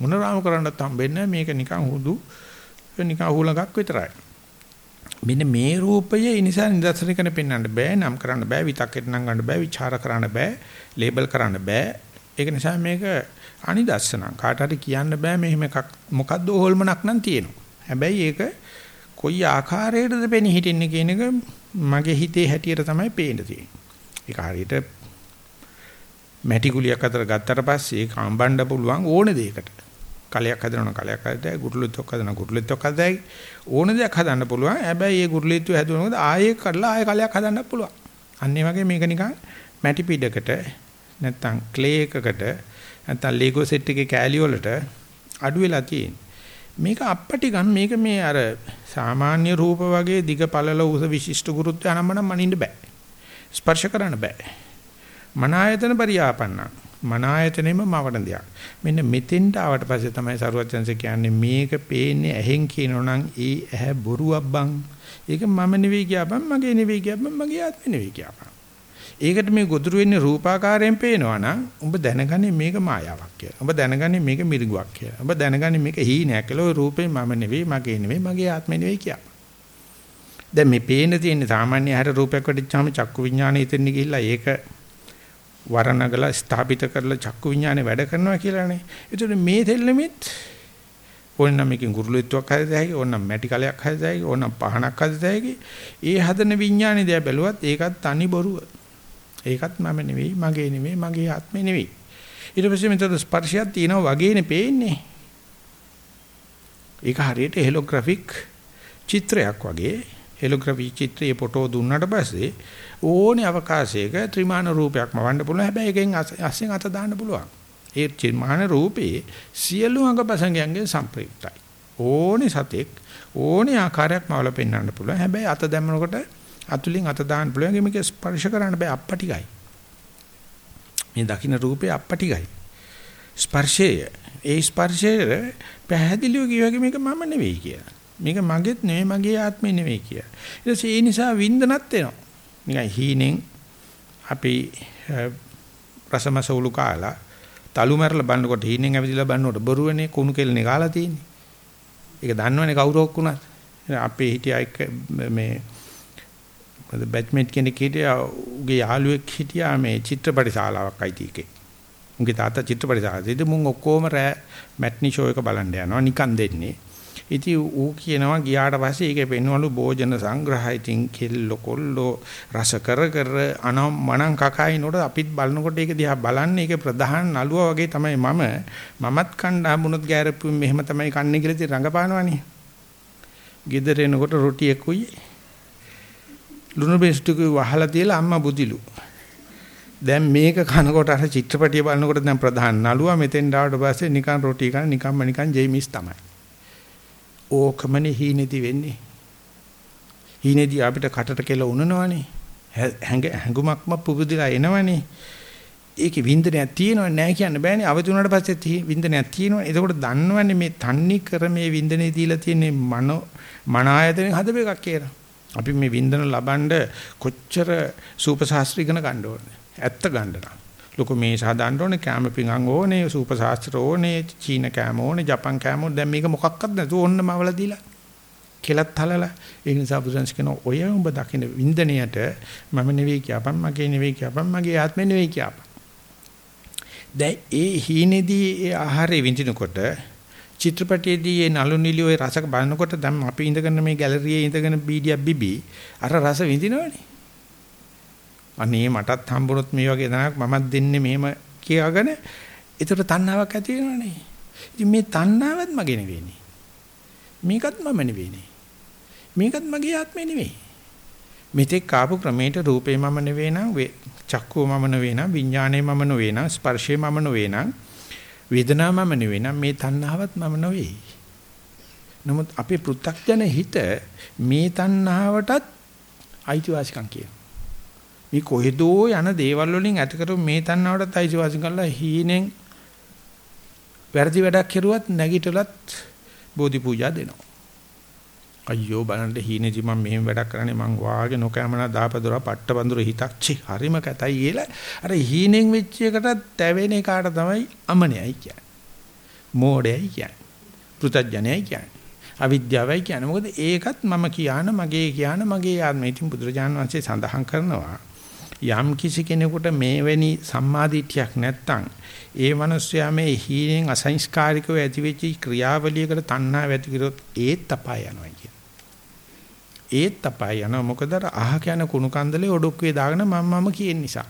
මොන රාමු කරන්නත් හම්බෙන්නේ මේක නිකන් හුදු නිකන් හුලඟක් විතරයි. මෙන්න මේ රූපය ඒ නිසා නිදර්ශනයකට පෙන්වන්න බෑ නම් කරන්න බෑ විතක්කෙට නම් ගන්න බෑ ਵਿਚාර කරන්න බෑ ලේබල් කරන්න බෑ. ඒක නිසා මේක අනිදර්ශන. කාට හරි කියන්න බෑ මෙහෙම එකක්. මොකද්ද හොල්මනක් නම් තියෙනවා. හැබැයි ඒක කොයි ආකාරයකටද පෙනී හිටින්නේ කියන එක මගේ හිතේ හැටියට තමයි පේන්න තියෙන්නේ. ඒක හරියට මැටි ගුලියක් අතර ගත්තට පස්සේ ඒක අම්බන්න පුළුවන් ඕන දෙයකට. කලයක් හදනවා කලයක් හදලා ගුරුලෙත්වක් හදනවා ගුරුලෙත්වක් හදලා ඕන දෙයක් හදන්න පුළුවන්. හැබැයි ඒ ගුරුලෙත්ව හැදුවනකොට ආයෙ කරලා ආයෙ කලයක් හදන්න පුළුවන්. අන්න ඒ වගේ මේක නිකන් මැටි පිටකට නැත්තම් ක්ලේ එකකට නැත්තම් ලීගෝ සෙට් එකේ කෑලි වලට අඩු වෙලා තියෙන්නේ. මේක අපටි ගන්න මේක මේ අර සාමාන්‍ය රූප වගේ දිග පළල උස විශිෂ්ට ගුරුත්වය අනම්මනම් මනින්න බෑ. ස්පර්ශ කරන්න බෑ. මන ආයතන පරියාපන්න. මන ආයතනෙම මවන දෙයක්. මෙන්න මෙතෙන්ට ආවට පස්සේ තමයි සරුවචන්සේ කියන්නේ මේක පේන්නේ ඇහෙන් කියනෝනම් ඒ ඇහැ බොරුවක් බං. ඒක මම නෙවෙයි කියපම් මගේ නෙවෙයි කියපම් මගේ ආත්මෙ නෙවෙයි කියපම්. ඒකට මේ ගොදුරු වෙන්නේ රූපාකාරයෙන් පේනවා නම් ඔබ දැනගන්නේ මේක මායාවක් කියලා. ඔබ දැනගන්නේ මේක මිරිඟුවක් කියලා. ඔබ දැනගන්නේ මේක හීනයක් කියලා. ওই රූපේ මම නෙවෙයි මගේ නෙවෙයි මගේ ආත්මෙ නෙවෙයි කියපම්. දැන් මේ පේන තියෙන සාමාන්‍ය හැර රූපයක් වටිච්චාම චක්කු විඥානෙ ඉතින් ගිහිල්ලා ඒක වරණගලා ස්ථාපිත කරලා චක්කු විඥානේ වැඩ කරනවා කියලානේ. ඒතකොට මේ දෙල්ලෙමිත් ඕනනම් මේකෙන් ගුරුලෙත්වක් හදලා හැකි ඕනනම් මැටි කලයක් හදලා හැකි ඕනනම් පහනක් හදලා හැකි ඒ හදන විඥානේ දිහා බැලුවත් ඒකත් තනි බොරුව. ඒකත් මම නෙවෙයි මගේ නෙවෙයි මගේ ආත්මේ නෙවෙයි. ඊට පස්සේ මෙතන ස්පර්ශයක් තියෙනවා වගේනේ පේන්නේ. ඒක හරියට හෙලෝග්‍රැෆික් චිත්‍රයක් වගේ හෙලෝග්‍රැෆි චිත්‍රයේ ෆොටෝ දුන්නාට පස්සේ ඕනේ අවකාශයක ත්‍රිමාන රූපයක්ම වන්න පුළුවන් හැබැයි එකෙන් අස්සෙන් අත දාන්න පුළුවන් ඒ ත්‍රිමාන රූපේ සියලු අංගපසංගයන්ගෙන් සම්ප්‍රයුක්තයි ඕනේ සතෙක් ඕනේ ආකාරයක්ම වල පෙන්වන්න පුළුවන් හැබැයි අත දැම්මනකොට අතුලින් අත දාන්න පුළුවන් මේක ස්පර්ශ කරන්න බෑ අප්පටිගයි. මේ දකින්න රූපේ අප්පටිගයි. ස්පර්ශය ඒ ස්පර්ශය පැහැදිලිව කියවගේ මේක මම නෙවෙයි කියලා. මේක මගේත් නෙවෙයි මගේ ආත්මේ නෙවෙයි කියලා. ඊට පස්සේ ඒ නිසා වින්දනත් එනවා. නිකන් හීනෙන් අපි රසමසවුලු කාලා තලු මැරලා බannකොට හීනෙන් ඇවිදලා බannකොට බොරුවනේ කුණු කෙල්ලනේ කාලා තියෙන්නේ. ඒක දන්නවනේ කවුරක් වුණත්. අපේ හිටියා එක මේ මොකද බැට්මේට් කෙනෙක් හිටියා උගේ යාළුවෙක් හිටියා මේ චිත්‍රපට ශාලාවක් අයිති එකේ. උගේ තාත්තා චිත්‍රපට ශාලාවේ. ඉතින් මුන් ඔක්කොම රෑ මැට්නි ෂෝ එක බලන්න යනවා නිකන් දෙන්නේ. ඉතින් ඌ කියනවා ගියාට පස්සේ ඒකේ පෙන්වලු භෝජන සංග්‍රහය ඉතින් කෙල්ල කොල්ලෝ රස කර කර අනම් මනම් කකයිනොට අපිත් බලනකොට ඒක දිහා බලන්නේ ඒකේ ප්‍රධාන නළුවා වගේ තමයි මම මමත් කණ්ඩ හම්බුනොත් ගෑරප්පු මෙහෙම තමයි කන්නේ කියලා ඉතින් රඟපානවනේ. ගෙදර එනකොට රොටි එකුයි ලුණු බෙස්ටුකුයි වහලා තියලා අම්මා බුදිලු. දැන් මේක කනකොට අර චිත්‍රපටිය බලනකොට දැන් ප්‍රධාන නළුවා මෙතෙන් ආවට පස්සේ නිකන් රොටි කන නිකම්ම නිකන් ජේමිස් තමයි. ඕකමනේ හීනේදී වෙන්නේ. හීනේදී අපිට කටට කෙල උනනවනේ. හැඟුමක්ම පුබුදලා එනවනේ. ඒකේ වින්දනයක් තියෙනව නෑ කියන්න බෑනේ. අවදි වුණාට පස්සේ වින්දනයක් තියෙනවා. එතකොට දන්නවන්නේ මේ තන්නේ කර මේ වින්දනේ දීලා තියෙන්නේ මනෝ මන ආයතනෙන් හදපු එකක් කියලා. අපි මේ වින්දන ලබනද කොච්චර සූපශාස්ත්‍ර ඉගෙන ගන්න ඕනේ. ඇත්ත ගන්න නම්. ලොකු මේ සාදාන්න ඕනේ කැම පිඟන් ඕනේ සූපශාස්ත්‍ර ඕනේ චීන කැම ඕනේ ජපන් කැම ඕනේ. දැන් මේක මොකක්වත් නැතුව ඕන්න මවල දීලා කෙලත් හලලා. ඒ නිසා බුදුන්ස් කියන ඔය උඹ දකින්න වින්දනයට මම නෙවෙයි කියපන් මගේ නෙවෙයි කියපන් මගේ ආත්මෙ නෙවෙයි කියපන්. දැන් ඒ හීනේදී ඒ ආහාරය විඳිනකොට චිත්‍රපටයේදී මේ නලු නිලි ඔය රසක බලනකොට දැන් අපි ඉඳගෙන මේ ගැලරියේ ඉඳගෙන බීඩියක් බිබි අර රස විඳිනවනේ. අනේ මටත් හම්බුනොත් මේ වගේ දණක් මමත් දෙන්නේ මෙහෙම කියාගෙන ඒතර තණ්හාවක් ඇති වෙනවනේ. ඉතින් මේ තණ්හාවත් මගේ නෙවෙයිනේ. මේකත් මම නෙවෙයිනේ. මේකත් මගේ ආත්මේ නෙවෙයි. මෙතෙක් කාපු ක්‍රමයට රූපේ මම නෙවෙයි නම් චක්කුව මම නෙවෙයි නම් විඥානය මම නෙවෙයි නම් ස්පර්ශය මම නෙවෙයි නම් වේදනාව මම නෙවෙයි නම් මේ තණ්හාවත් මම නෙවෙයි. නමුත් අපේ පෘථග්ජන හිත මේ තණ්හාවටත් අයිතිවාසිකම් කියනවා. මේ කොහෙදෝ යන දේවල් වලින් ඇති කරු මේ තණ්හාවටත් අයිතිවාසිකම් කරලා හීනෙන් වැරදි වැඩක් කෙරුවත් නැගිටලත් බෝධි පූජා දෙනවා. අයියෝ බලන්න හීනේදි මම මෙහෙම වැඩක් කරන්නේ මං වාගේ නොකෑමනා දාපදොර පට්ටබඳුර හිතක් චි හරිම කැතයි කියලා අර හීනෙන් වෙච්ච එකට තැවෙන එකාට තමයි අමනයයි කියන්නේ. මෝඩයයි කියන්නේ. පෘතජ්ජනයයි කියන්නේ. අවිද්‍යාවයි කියන්නේ. මොකද ඒකත් මම කියන මගේ කියන මගේ ආත්මය. ඉතින් බුදුරජාණන් වහන්සේ සඳහන් කරනවා යම් කිසි කෙනෙකුට මේවැනි සම්මාදිටියක් නැත්තම් ඒ මනුස්සයා මේ හීනෙන් අසංස්කාරිකව ඇතිවෙච්ච ක්‍රියාවලියකට තණ්හාව ඇති කරොත් ඒත් අපාය යනවා කියන. ඒත් අපාය යනවා මොකද අර අහ කියන කුණු කන්දලේ ඔඩොක්කුවේ දාගෙන මම මම කියන නිසා.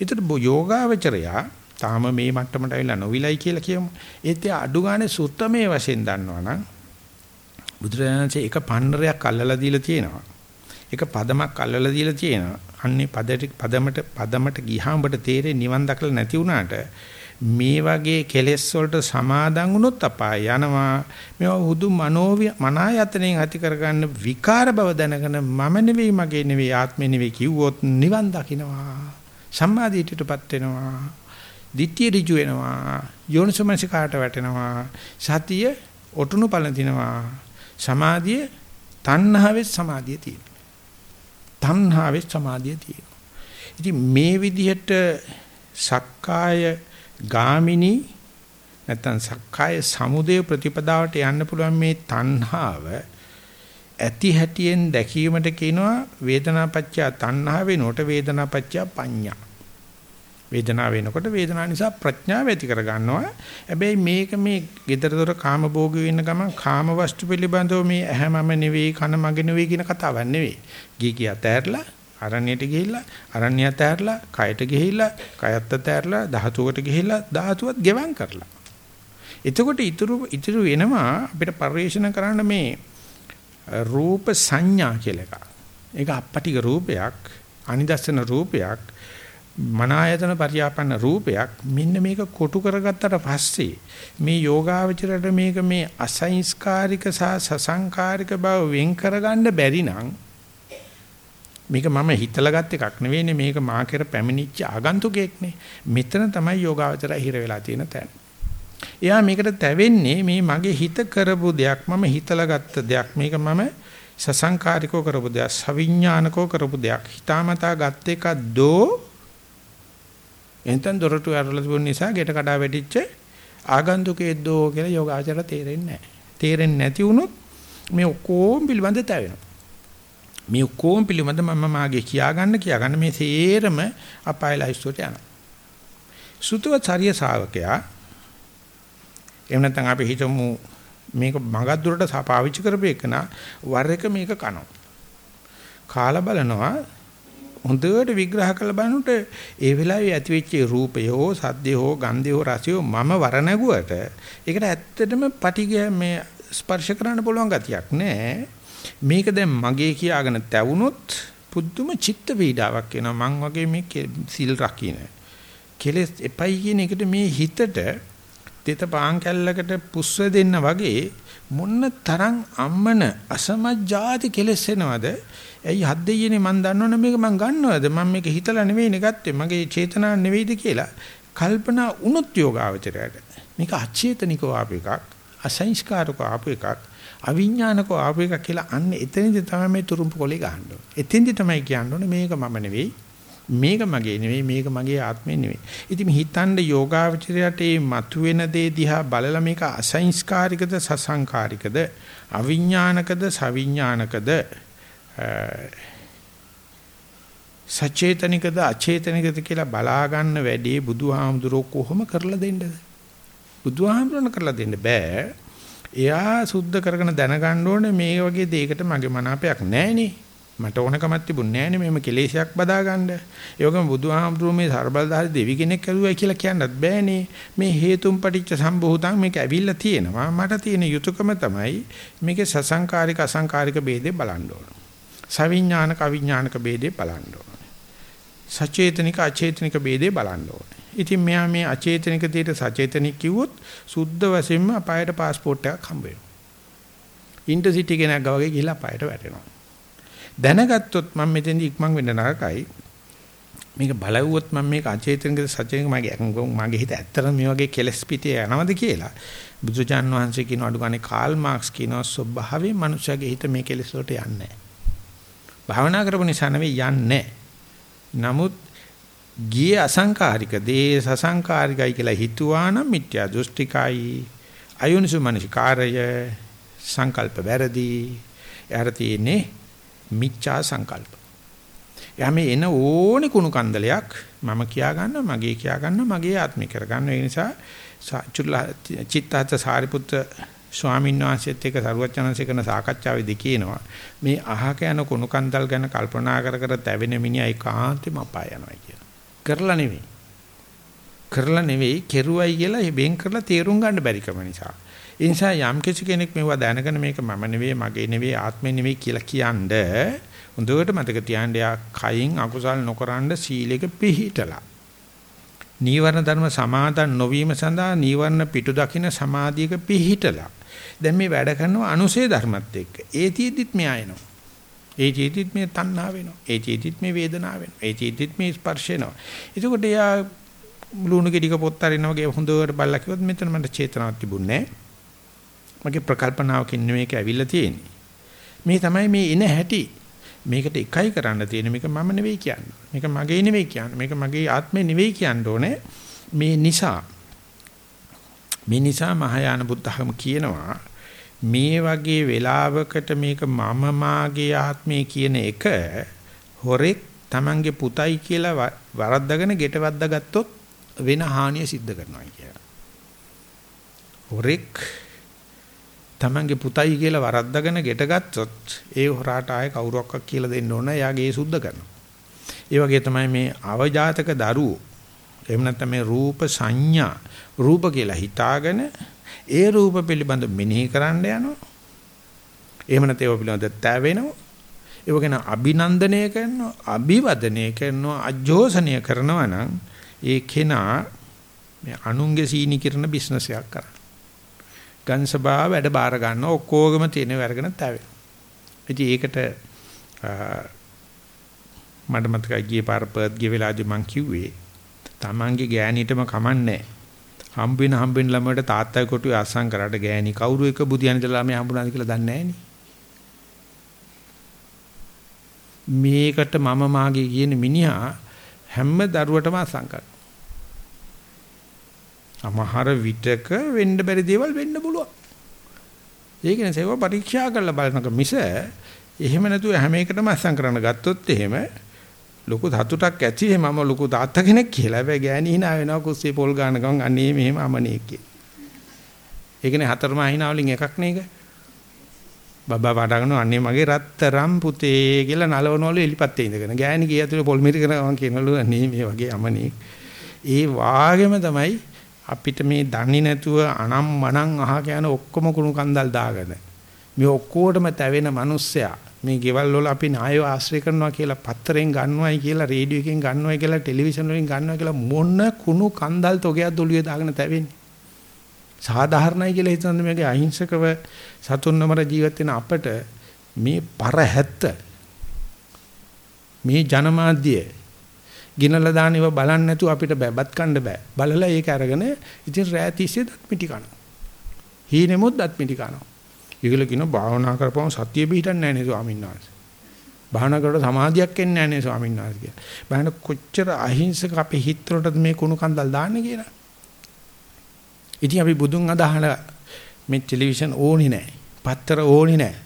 ඒතර යෝගාවචරයා තාම මේ මට්ටමට ඇවිල්ලා නොවිලයි කියලා කියමු. ඒත් අඩු ගානේ සුත්තමේ වශයෙන් දන්නවනම් බුදුරජාණන්සේ එක පන්නරයක් අල්ලලා දීලා තියෙනවා. එක පදමක් අල්ලලා දීලා තියෙනවා. අන්නේ පදට පදමට පදමට ගියාම ඔබට තේරෙන්නේ නිවන් දකලා නැති වුණාට මේ වගේ කෙලෙස් වලට සමාදන් වුණොත් අපාය යනවා. මේවා හුදු මනෝ මනායතනෙන් ඇති කරගන්න විකාර බව දැනගෙන මම නෙවෙයි මගේ නෙවෙයි ආත්මෙ නෙවෙයි කිව්වොත් නිවන් දකින්නවා. සම්මාදිටටපත් වෙනවා. ditthිය ඍජු වෙනවා. යෝනිසමනසිකාට වැටෙනවා. සතිය ඔටුනු පළඳිනවා. සමාධිය තණ්හාවේ සමාධිය තියෙනවා. තණ්හාවේ සමාධිය තියෙනවා. ඉතින් මේ විදිහට සක්කාය ගාමිනී නැත්නම් සක්කාය සමුදය ප්‍රතිපදාවට යන්න පුළුවන් මේ තණ්හාව ඇති හැටියෙන් දැකීමට කියනවා වේදනාපච්චය තණ්හා වෙනකොට වේදනාපච්චය පඤ්ඤා. වේදනාව වෙනකොට වේදනාව නිසා ප්‍රඥාව ඇති කර ගන්නවා. හැබැයි මේක මේ gedara කාම භෝගී වෙන්න ගමන් කාම වස්තු පිළිබඳව මේ ඇහැමම නෙවෙයි කන මගේ නෙවෙයි කියන කතාවක් නෙවෙයි. ගිහි කිය ඇතෑරලා අරණ්‍යයට ගිහිල්ලා අරණ්‍ය ඇතෑරලා කයට ගිහිල්ලා කයත් ඇතෑරලා ධාතුවකට ගිහිල්ලා ධාතුවත් ගෙවම් කරලා. එතකොට ඉතුරු ඉතුරු වෙනවා අපිට පරිශන කරන්න මේ රූප සංඥා කියලා එකක්. ඒක අපටික රූපයක්, අනිදස්සන රූපයක්. මන ආයතන පරියාපන්න රූපයක් මෙන්න මේක කොටු කරගත්තට පස්සේ මේ යෝගාවචරයට මේක මේ අසංස්කාරික සහ සසංකාරික බව වෙන් කරගන්න බැරි නම් මේක මම හිතලා ගත් එකක් නෙවෙයිනේ මේක මා කෙර පැමිණිච්ච ආගන්තුකෙක්නේ. මෙතන තමයි යෝගාවචරය හිර වෙලා තියෙන තැන. එයා මේකට තැවෙන්නේ මේ මගේ හිත කරපු දෙයක් මම හිතලා ගත්ත දෙයක් මේක මම සසංකාරිකව කරපු දෙයක් සවිඥානිකව කරපු දෙයක් හිතාමතා ගත් එක දෝ එතෙන් දොරටු ඇරලා තිබුණ නිසා ගෙට කඩා වැටිච්ච ආගන්තුකේ දෝ කියලා යෝගාචර තේරෙන්නේ නැහැ. තේරෙන්නේ නැති වුණොත් මේ ඔක්කොම පිළිබඳ තැවෙනවා. මේ ඔක්කොම පිළිබඳ මම මාගේ කියාගන්න කියාගන්න මේ සේරම අපාය ලයිස්ට්ට යනවා. සුතවත් චාරිය ශාවකයා එහෙම නැත්නම් අපි හිතමු මේක මගක් දුරට පාවිච්චි කරපේකන වර එක මේක කනවා. කාලා බලනවා හොඳට විග්‍රහ කරලා බලනකොට ඒ වෙලාවේ ඇතිවෙච්ච රූපය හෝ සද්දය හෝ ගන්ධය හෝ රසය මම වර නැගුවට ඒකට ඇත්තටම පටිගය මේ ස්පර්ශ කරන්න පුළුවන් ගතියක් නෑ. මේක දැන් මගේ කියාගෙන තැවුනොත් පුදුම චිත්ත පීඩාවක් එනවා. මං වගේ මේ සිල් රකින්න. කෙලස් එපයි කියන එකට මේ හිතට තෙත පාන් කැල්ලකට පුස්ව දෙන්න වගේ මොන්න තරම් අම්මන අසමජාති කෙලස් එනවද? ඇයි හත් දෙයියනේ මං දන්නවනේ මේක මං ගන්නවද? මම මේක හිතලා නෙවෙයිනේ ගත්තේ. මගේ චේතනාව නෙවෙයිද කියලා කල්පනා උනොත් යෝගාවචරයට. මේක අචේතනිකව ආපු එකක් අසංස්කාරකව ආපු එකක් අවිඥානිකව ආපු එකක් කියලා අන්න එතනදී තමයි මේ තුරුම්පු කොලේ ගහන්න ඕනේ. එතෙන්දී තමයි කියන්න ඕනේ මේක මම නෙවෙයි. මේක මගේ නෙවෙයි මේක මගේ ආත්මේ නෙවෙයි. ඉතින් හිතන්න යෝගාවචරයට මේ මතුවෙන දේ දිහා බලලා මේක අසංස්කාරිකද සසංකාරිකද අවිඥානිකද සවිඥානිකද සචේතනිකද අචේතනිකද කියලා බලා ගන්න වැඩේ බුදුහාමුදුරෝ කොහොම කරලා දෙන්නද? බුදුහාමුදුරන කරලා දෙන්න බෑ. එයා සුද්ධ කරගෙන දැනගන්න ඕනේ මේ වගේ දෙයකට මගේ මනාපයක් නැහෙනේ. මට ඕනකමක් තිබුණේ නැහැ නේ මේම කෙලේශයක් බදා ගන්න. ඒකම බුදුහාමුදුරුවෝ මේ ਸਰබලදාරි දෙවි කෙනෙක් ඇරුවයි කියලා කියන්නත් බෑනේ. මේ හේතුම් පටිච්ච සම්භූතං මේක ඇවිල්ලා තියෙනවා. මට තියෙන යුතුයකම තමයි මේකේ සසංකාරික අසංකාරික ભેදේ බලන්න ඕන. සවිඥානික අවිඥානික ભેදේ බලන්න ඕන. සචේතනික අචේතනික ભેදේ බලන්න ඕන. ඉතින් මෙයා මේ අචේතනික දෙයට සචේතනික කිව්වොත් සුද්ධ වශයෙන්ම අපායට પાස්පෝර්ට් එකක් හම්බ වෙනවා. ඉන්ටර්සිටි කෙනෙක් ගාවගේ ගිහිල්ලා අපායට වැටෙනවා. දැනගත්තොත් මම මෙතෙන්දි ඉක්මන් වෙන්න නරකයි. මේක බලවුවොත් මම මේක අචේතනිකද සචේතනික මගේ මගේ හිත ඇත්තටම මේ වගේ කෙලස් පිටේ යනවද කියලා බුදුචාන් වහන්සේ කියන අඩු ගානේ කාල් මාක්ස් කියනවා ස්වභාවයෙන් මනුෂ්‍යගේ හිත මේ කෙලස් වලට යන්නේ නැහැ. භාවනා කරපු නිසා නෙවෙයි යන්නේ. නමුත් ගියේ අසංකාරික දේ සසංකාරිකයි කියලා හිතුවා නම් මිත්‍යා දෘෂ්ටිකයි අයෝනිසු මනසිකාරය සංකල්ප වැරදි එහර තියෙන්නේ මිච්ඡා සංකල්ප. එයා මේ එන ඕනේ කුණු කන්දලයක් මම කියා ගන්න මගේ කියා ගන්න මගේ ආත්මය කර ගන්න ඒ නිසා චිත්තත සාරිපුත්‍ර ස්වාමීන් වහන්සේත් එක්ක සරුවචනන්සේ කරන සාකච්ඡාවේදී කියනවා මේ අහක යන කුණු කන්දල් ගැන කල්පනා කර කර තැවෙන මිනිහා ඒකාන්තෙම අපාය යනවා කියලා. කරලා නෙවෙයි. කරලා නෙවෙයි කෙරුවයි කියලා බෙන් කරලා තේරුම් ගන්න බැරිකම නිසා. ඒ නිසා යම් කිසි කෙනෙක් මේවා දැනගෙන මේක මම නෙවෙයි මගේ නෙවෙයි ආත්මේ නෙවෙයි කියලා කියනද හොඳට මතක තියාගන්න යා කයින් අකුසල් නොකරනද සීලෙක පිහිටලා. නීවරණ ධර්ම සමාදන් නොවීම සඳහා නීවරණ පිටු දකින්න සමාධියක පිහිටලා. දැන් මේ වැඩ කරනවා අනුසේ ධර්මත් එක්ක. ඒ තියෙද්දිත් මෙයා එනවා. ඒ චේතිත් මේ තණ්හා වෙනවා. ඒ චේතිත් මේ වේදනාව වෙනවා. ඒ චේතිත් මේ ස්පර්ශ වෙනවා. එතකොට එයා ලුණු ගෙඩික පොත් අරිනා වගේ හොඳට බලලා කිව්වොත් මෙතන මට චේතනාවක් තිබුණේ නැහැ. මගේ ප්‍රකල්පනාවකින් නෙමෙයික ඇවිල්ලා තියෙන්නේ. මේ තමයි මේ එන හැටි. මේකට එකයි කරන්න තියෙන්නේ මේක මම නෙවෙයි කියන්නේ. මේක මගේ නෙවෙයි කියන්නේ. මේක මගේ ආත්මේ නෙවෙයි කියන්න ඕනේ. මේ නිසා මේ නිසා මහායාන බුද්ධහම කියනවා මේ වගේ වෙලාවකට මේක මම මාගේ ආත්මේ කියන එක හොරෙක් Tamange පුතයි කියලා වරද්දාගෙන ගෙට වද්දාගත්තොත් වෙන හානිය සිද්ධ කරනවා කියලා. හොරෙක් තමන්ගේ පුතයි කියලා වරද්දාගෙන ගෙට ගත්තොත් ඒ හොරාට ආයේ කවුරක්වත් කියලා දෙන්න ඕන එයාගේ ඒ සුද්ධ කරනවා. ඒ වගේ තමයි මේ අවජාතක දරුවෝ එහෙම නැත්නම් මේ රූප සංඥා රූප කියලා හිතාගෙන ඒ රූප පිළිබඳ මෙනෙහි කරන්න යනවා. එහෙම නැත්නම් ඒව පිළිබඳ තැවෙනවා. ඒව ගැන අභිනන්දනය කරනවා, අභිවදනය කරනවා, අජෝසනය කරනවා නම් ඒ කෙනා මේ අනුන්ගේ සීනි කිරන බිස්නස් එකක් කරනවා. ගන්සභා වැඩ බාර ගන්න ඔක්කොගම තියෙන වර්ගන තැවෙන. ඉතින් ඒකට මට මතකයි ගියේ පාර පර්ත් ගිය වෙලාවදී මං කිව්වේ Tamange ගෑණීටම කමන්නේ හම්බ වෙන හම්බ වෙන ළමයට තාත්තයි කොටුවේ අස්සම් කරාට ගෑණි කවුරු එක බුදියන් ඉඳලා ළමයි හම්බුනාද කියලා දන්නේ මේකට මම මාගේ කියන මිනිහා හැම දරුවටම අස්සම් කරනවා. අමහර විතක වෙන්න බැරි දේවල් වෙන්න පුළුවන්. ඒක නිසා ඒක පරීක්ෂා කරලා බලනක මිස එහෙම නැතුව හැම එකටම අස්සම් කරන්න ගත්තොත් එහෙම ලොකු සතුටක් ඇති මම ලොකු තාත්තා කෙනෙක් කියලා. හැබැයි ගෑණි hina වෙනවා කුස්සියේ පොල් ගන්න ගමන් අනේ මෙහෙම අමනේ කිය. ඒකනේ හතරම hina වලින් එකක් නේක. බබා වඩගෙන අනේ මගේ රත්තරම් පුතේ කියලා නලවනවලු එලිපත්තේ ඉඳගෙන. ගෑණි ගිය ඇතුලේ පොල් මිරි කරනවා කියනවලු අනේ මේ වගේ අමනේ. ඒ වාගෙම තමයි අපිට මේ දන්නේ නැතුව අනම් මනම් අහ කියන ඔක්කොම කුණු කන්දල් දාගෙන මේ ඔක්කොටම තැවෙන මිනිස්සයා මේ ගෙවල් වල අපි නායව ආශ්‍රය කරනවා කියලා පත්තරෙන් ගන්නවයි කියලා රේඩියෝ එකෙන් ගන්නවයි කියලා ටෙලිවිෂන් වලින් ගන්නවා කියලා මොන කුණු කන්දල් තොගයක් දොළුවේ දාගෙන තැවෙන්නේ. සාධාරණයි කියලා හිතන්නේ මේකේ අහිංසකව සතුන්නමර ජීවත් වෙන අපට මේ පරහැත්ත මේ ජනමාධ්‍ය ගිනලා දාන ඒවා බලන්න නැතුව අපිට බැබත් කන්න බෑ. බලලා ඒක අරගෙන ඉතින් රෑ තිස්සේ දත් මිටි කනවා. හීනෙමුත් දත් මිටි කනවා. ඒගොල්ලෝ කියනවා භාවනා කරපුවම සතිය පිහිටන්නේ නැහැ නේ ස්වාමීන් වහන්සේ. භාවනා කරලා සමාධියක් එන්නේ නැහැ නේ ස්වාමීන් වහන්සේ කියලා. බලන්න කොච්චර අහිංසක අපේ හිත වලට මේ කුණු කන්දල් දාන්නේ කියලා. ඉතින් අපි බුදුන් අදහලා මේ ටෙලිවිෂන් ඕනේ නැහැ. පත්තර ඕනේ නැහැ.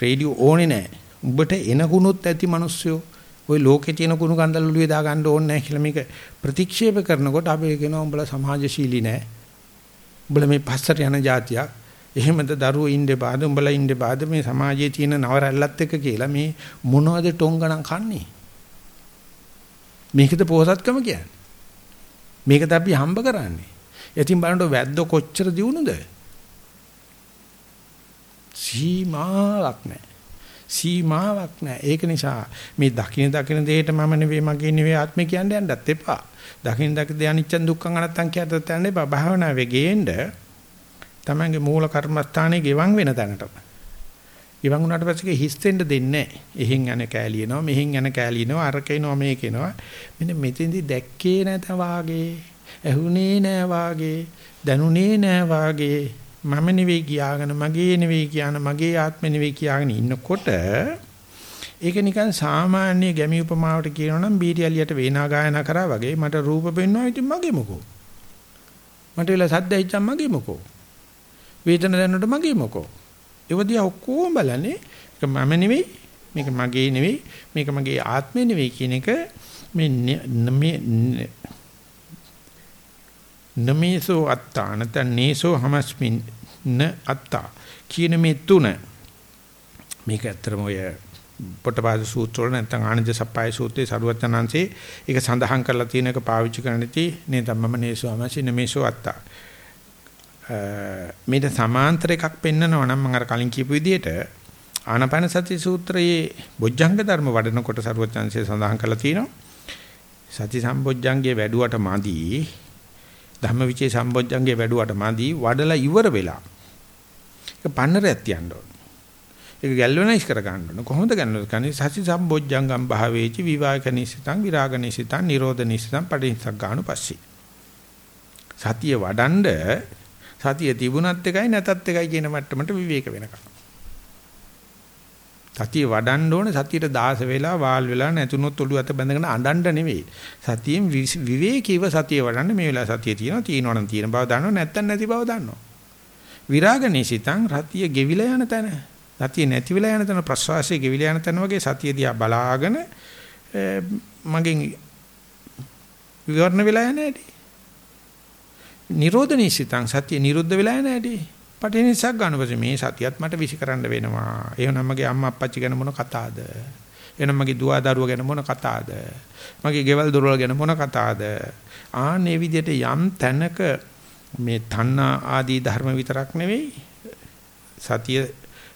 රේඩියෝ ඕනේ නැහැ. උඹට එන කුණුත් ඇති මිනිස්සුયો ওই ලෝකේ තියෙන කුණු කන්දල් ඔළුවේ දා ගන්න ඕනේ නැහැ කියලා මේක ප්‍රතික්ෂේප කරනකොට අපි කියනවා උඹලා සමාජශීලී නැහැ. උඹලා මේ පස්සට යන જાතියක්. එහෙමද දරුවෝ ඉන්නේ බාද උඹලා ඉන්නේ බාද මේ සමාජයේ තියෙන නව රැල්ලත් එක්ක කියලා මේ මොනවද ටොංගණම් කන්නේ? මේකද පොහසත්කම කියන්නේ. මේකද අපි හම්බ කරන්නේ. ඉතින් බලන්න වැද්ද කොච්චර දියුණුද? සීමාවක් නැහැ. සීමාවක් නැහැ ඒක නිසා මේ දකින දකින දෙයට මම නෙවෙයි මගේ නෙවෙයි ආත්මය කියන්නේ යන්නත් එපා දකින දකින දේ අනිච්ච දුක්ඛ අනත්තං කියතත් යන්න එපා භාවනාවේ ගේන්න තමන්ගේ මූල කර්මස්ථානයේ ගෙවන් වෙන තැනට. ගෙවන් වුණාට පස්සේ හිස් වෙන්න දෙන්නේ නැහැ. එහෙන් යන කෑලියනවා, මෙහෙන් යන කෑලියනවා, අරකේනවා, මේකේනවා. මෙන්න මෙතෙන්දි දැක්කේ නැත වාගේ, ඇහුනේ නෑ වාගේ, දැනුනේ නෑ වාගේ, මම නෙවෙයි කියාගෙන, මගේ නෙවෙයි කියන, මගේ ආත්මෙ නෙවෙයි කියාගෙන ඉන්නකොට ඒක නිකන් සාමාන්‍ය ගැමි උපමාවට කියනවා නම් බීරියලියට වේනා ගායනා කරා වගේ මට රූප පෙන්වනවා ඉතින් මගේ මොකෝ මට වෙලා සද්ද හිච්චා මගේ මොකෝ වේදන දැනනට මගේ මොකෝ? ඒවදී ඔක්කොම බලන්නේ ඒක මම නෙවෙයි මේක මගේ නෙවෙයි මේක මගේ ආත්මේ නෙවෙයි කියන එක මේ මේ නමේසෝ අත්තා. නැත්නම් නේසෝ හමස්මින් න අත්තා. කියන මේ තුන මේක ඇත්තම ඔය පොටපාද සූත්‍ර වල නැත්නම් ආනන්ද සප්පයි සූත්‍රයේ සරුවචනංශේ ඒක සඳහන් කරලා තියෙන එක පාවිච්චි කරන්නදී නේ ධම්මම නේසෝ හමස්මින් නමේසෝ අත්තා. මේට සමාන්තර එකක් පෙන්නනවා නම් මම අර කලින් කියපු විදිහට ආනාපාන සති සූත්‍රයේ බොජ්ජංග ධර්ම වඩනකොට සරුවචාන්සේ සඳහන් කරලා තියෙනවා. සති සම්බොජ්ජංගේ වැඩුවට මදි. ධම්මවිචේ සම්බොජ්ජංගේ වැඩුවට මදි වඩලා ඉවර වෙලා. ඒක පන්නරයක් තියන්න ඕන. ඒක ගැල්වනයිස් කර ගන්න ඕන. කොහොමද ගන්නවද කන්නේ සති සම්බොජ්ජංගම් භාවේචි විවාකනිසිතං විරාගනිසිතං නිරෝධනිසිතං පටිච්චසක් ගන්නු පස්සේ. සතිය වඩන්ඩ සතිය තිබුණත් එකයි නැතත් එකයි කියන මට්ටමට විවේක වෙනකම්. සතිය වඩන්න ඕනේ සතියට දාස වෙලා වාල් වෙලා නැතුනොත් ඔළුව අත බැඳගෙන අඬන්න නෙවෙයි. සතියෙන් විවේකීව සතිය වඩන්න මේ වෙලාව සතිය තියෙනවා තියෙනවනම් තියෙන බව දන්නවා නැත්තම් නැති බව දන්නවා. විරාගනේසිතං රතිය ගෙවිලා යන තැන. සතිය නැති වෙලා යන තැන ප්‍රසවාසයේ ගෙවිලා යන තැන වගේ සතිය දිහා බලාගෙන මගෙන් විවරණ වෙලා යන්නේ නැටි. නිරෝධ නිසිතං සතිය නිරුද්ධ වෙලා නැහැටි. පටිනිසක් ගන්න පස්සේ මේ සතියත් මට විසි කරන්න වෙනවා. එහෙනම් මගේ අම්මා අප්පච්චි ගැන මොන කතාවද? එහෙනම් මගේ දුව දරුවා ගැන මොන කතාවද? මගේ ගෙවල් දොරවල් ගැන මොන කතාවද? ආන්නේ විදිහට යම් තැනක මේ තණ්හා ආදී ධර්ම විතරක් නෙවෙයි සතිය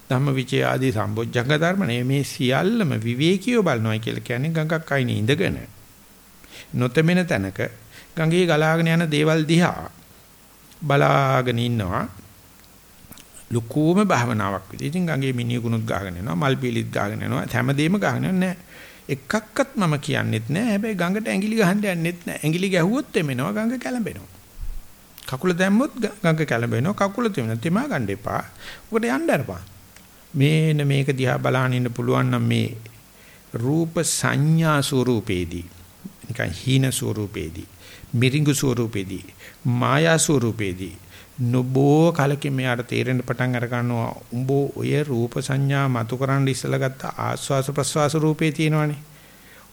ධම්මවිචය ආදී සම්බොජ්ජංග ධර්ම මේ සියල්ලම විවේකීව බලනවා කියලා කියන්නේ ගඟක් අයිනේ ඉඳගෙන නොතෙමෙන තැනක ගඟේ ගලාගෙන යන දේවල් දිහා බලාගෙන ඉන්නවා ලুকুම භාවනාවක් විදිහට. ඉතින් ගඟේ මිනිහකුණුත් ගාගෙන යනවා, මල් පීලිත් ගාගෙන යනවා, හැමදේම ගාගෙන නැහැ. එකක්වත් මම කියන්නෙත් නෑ. හැබැයි ගඟට ඇඟිලි ගහන්න යන්නෙත් නෑ. ඇඟිලි ගැහුවොත් එමෙනවා ගඟ කැළඹෙනවා. කකුල දැම්මොත් ගඟ කැළඹෙනවා. කකුල තෙමෙන තෙමා ගන්න එපා. උකට යන්න අරපන්. මේන මේක දිහා බලන්න ඉන්න පුළුවන් නම් මේ රූප සංඥා ස්වරූපේදී නිකන් හීන ස්වරූපේදී මිරිඟු ස්වරූපේදී මායා ස්වරූපේදී නොබෝ කලකින් මෙයාට තේරෙන්න පටන් අර ගන්නවා. උඹ ඔය රූප සංඥා මතු කරන්න ඉස්සලා ගත්ත ආස්වාස ප්‍රස්වාස රූපේ තියෙනවනේ.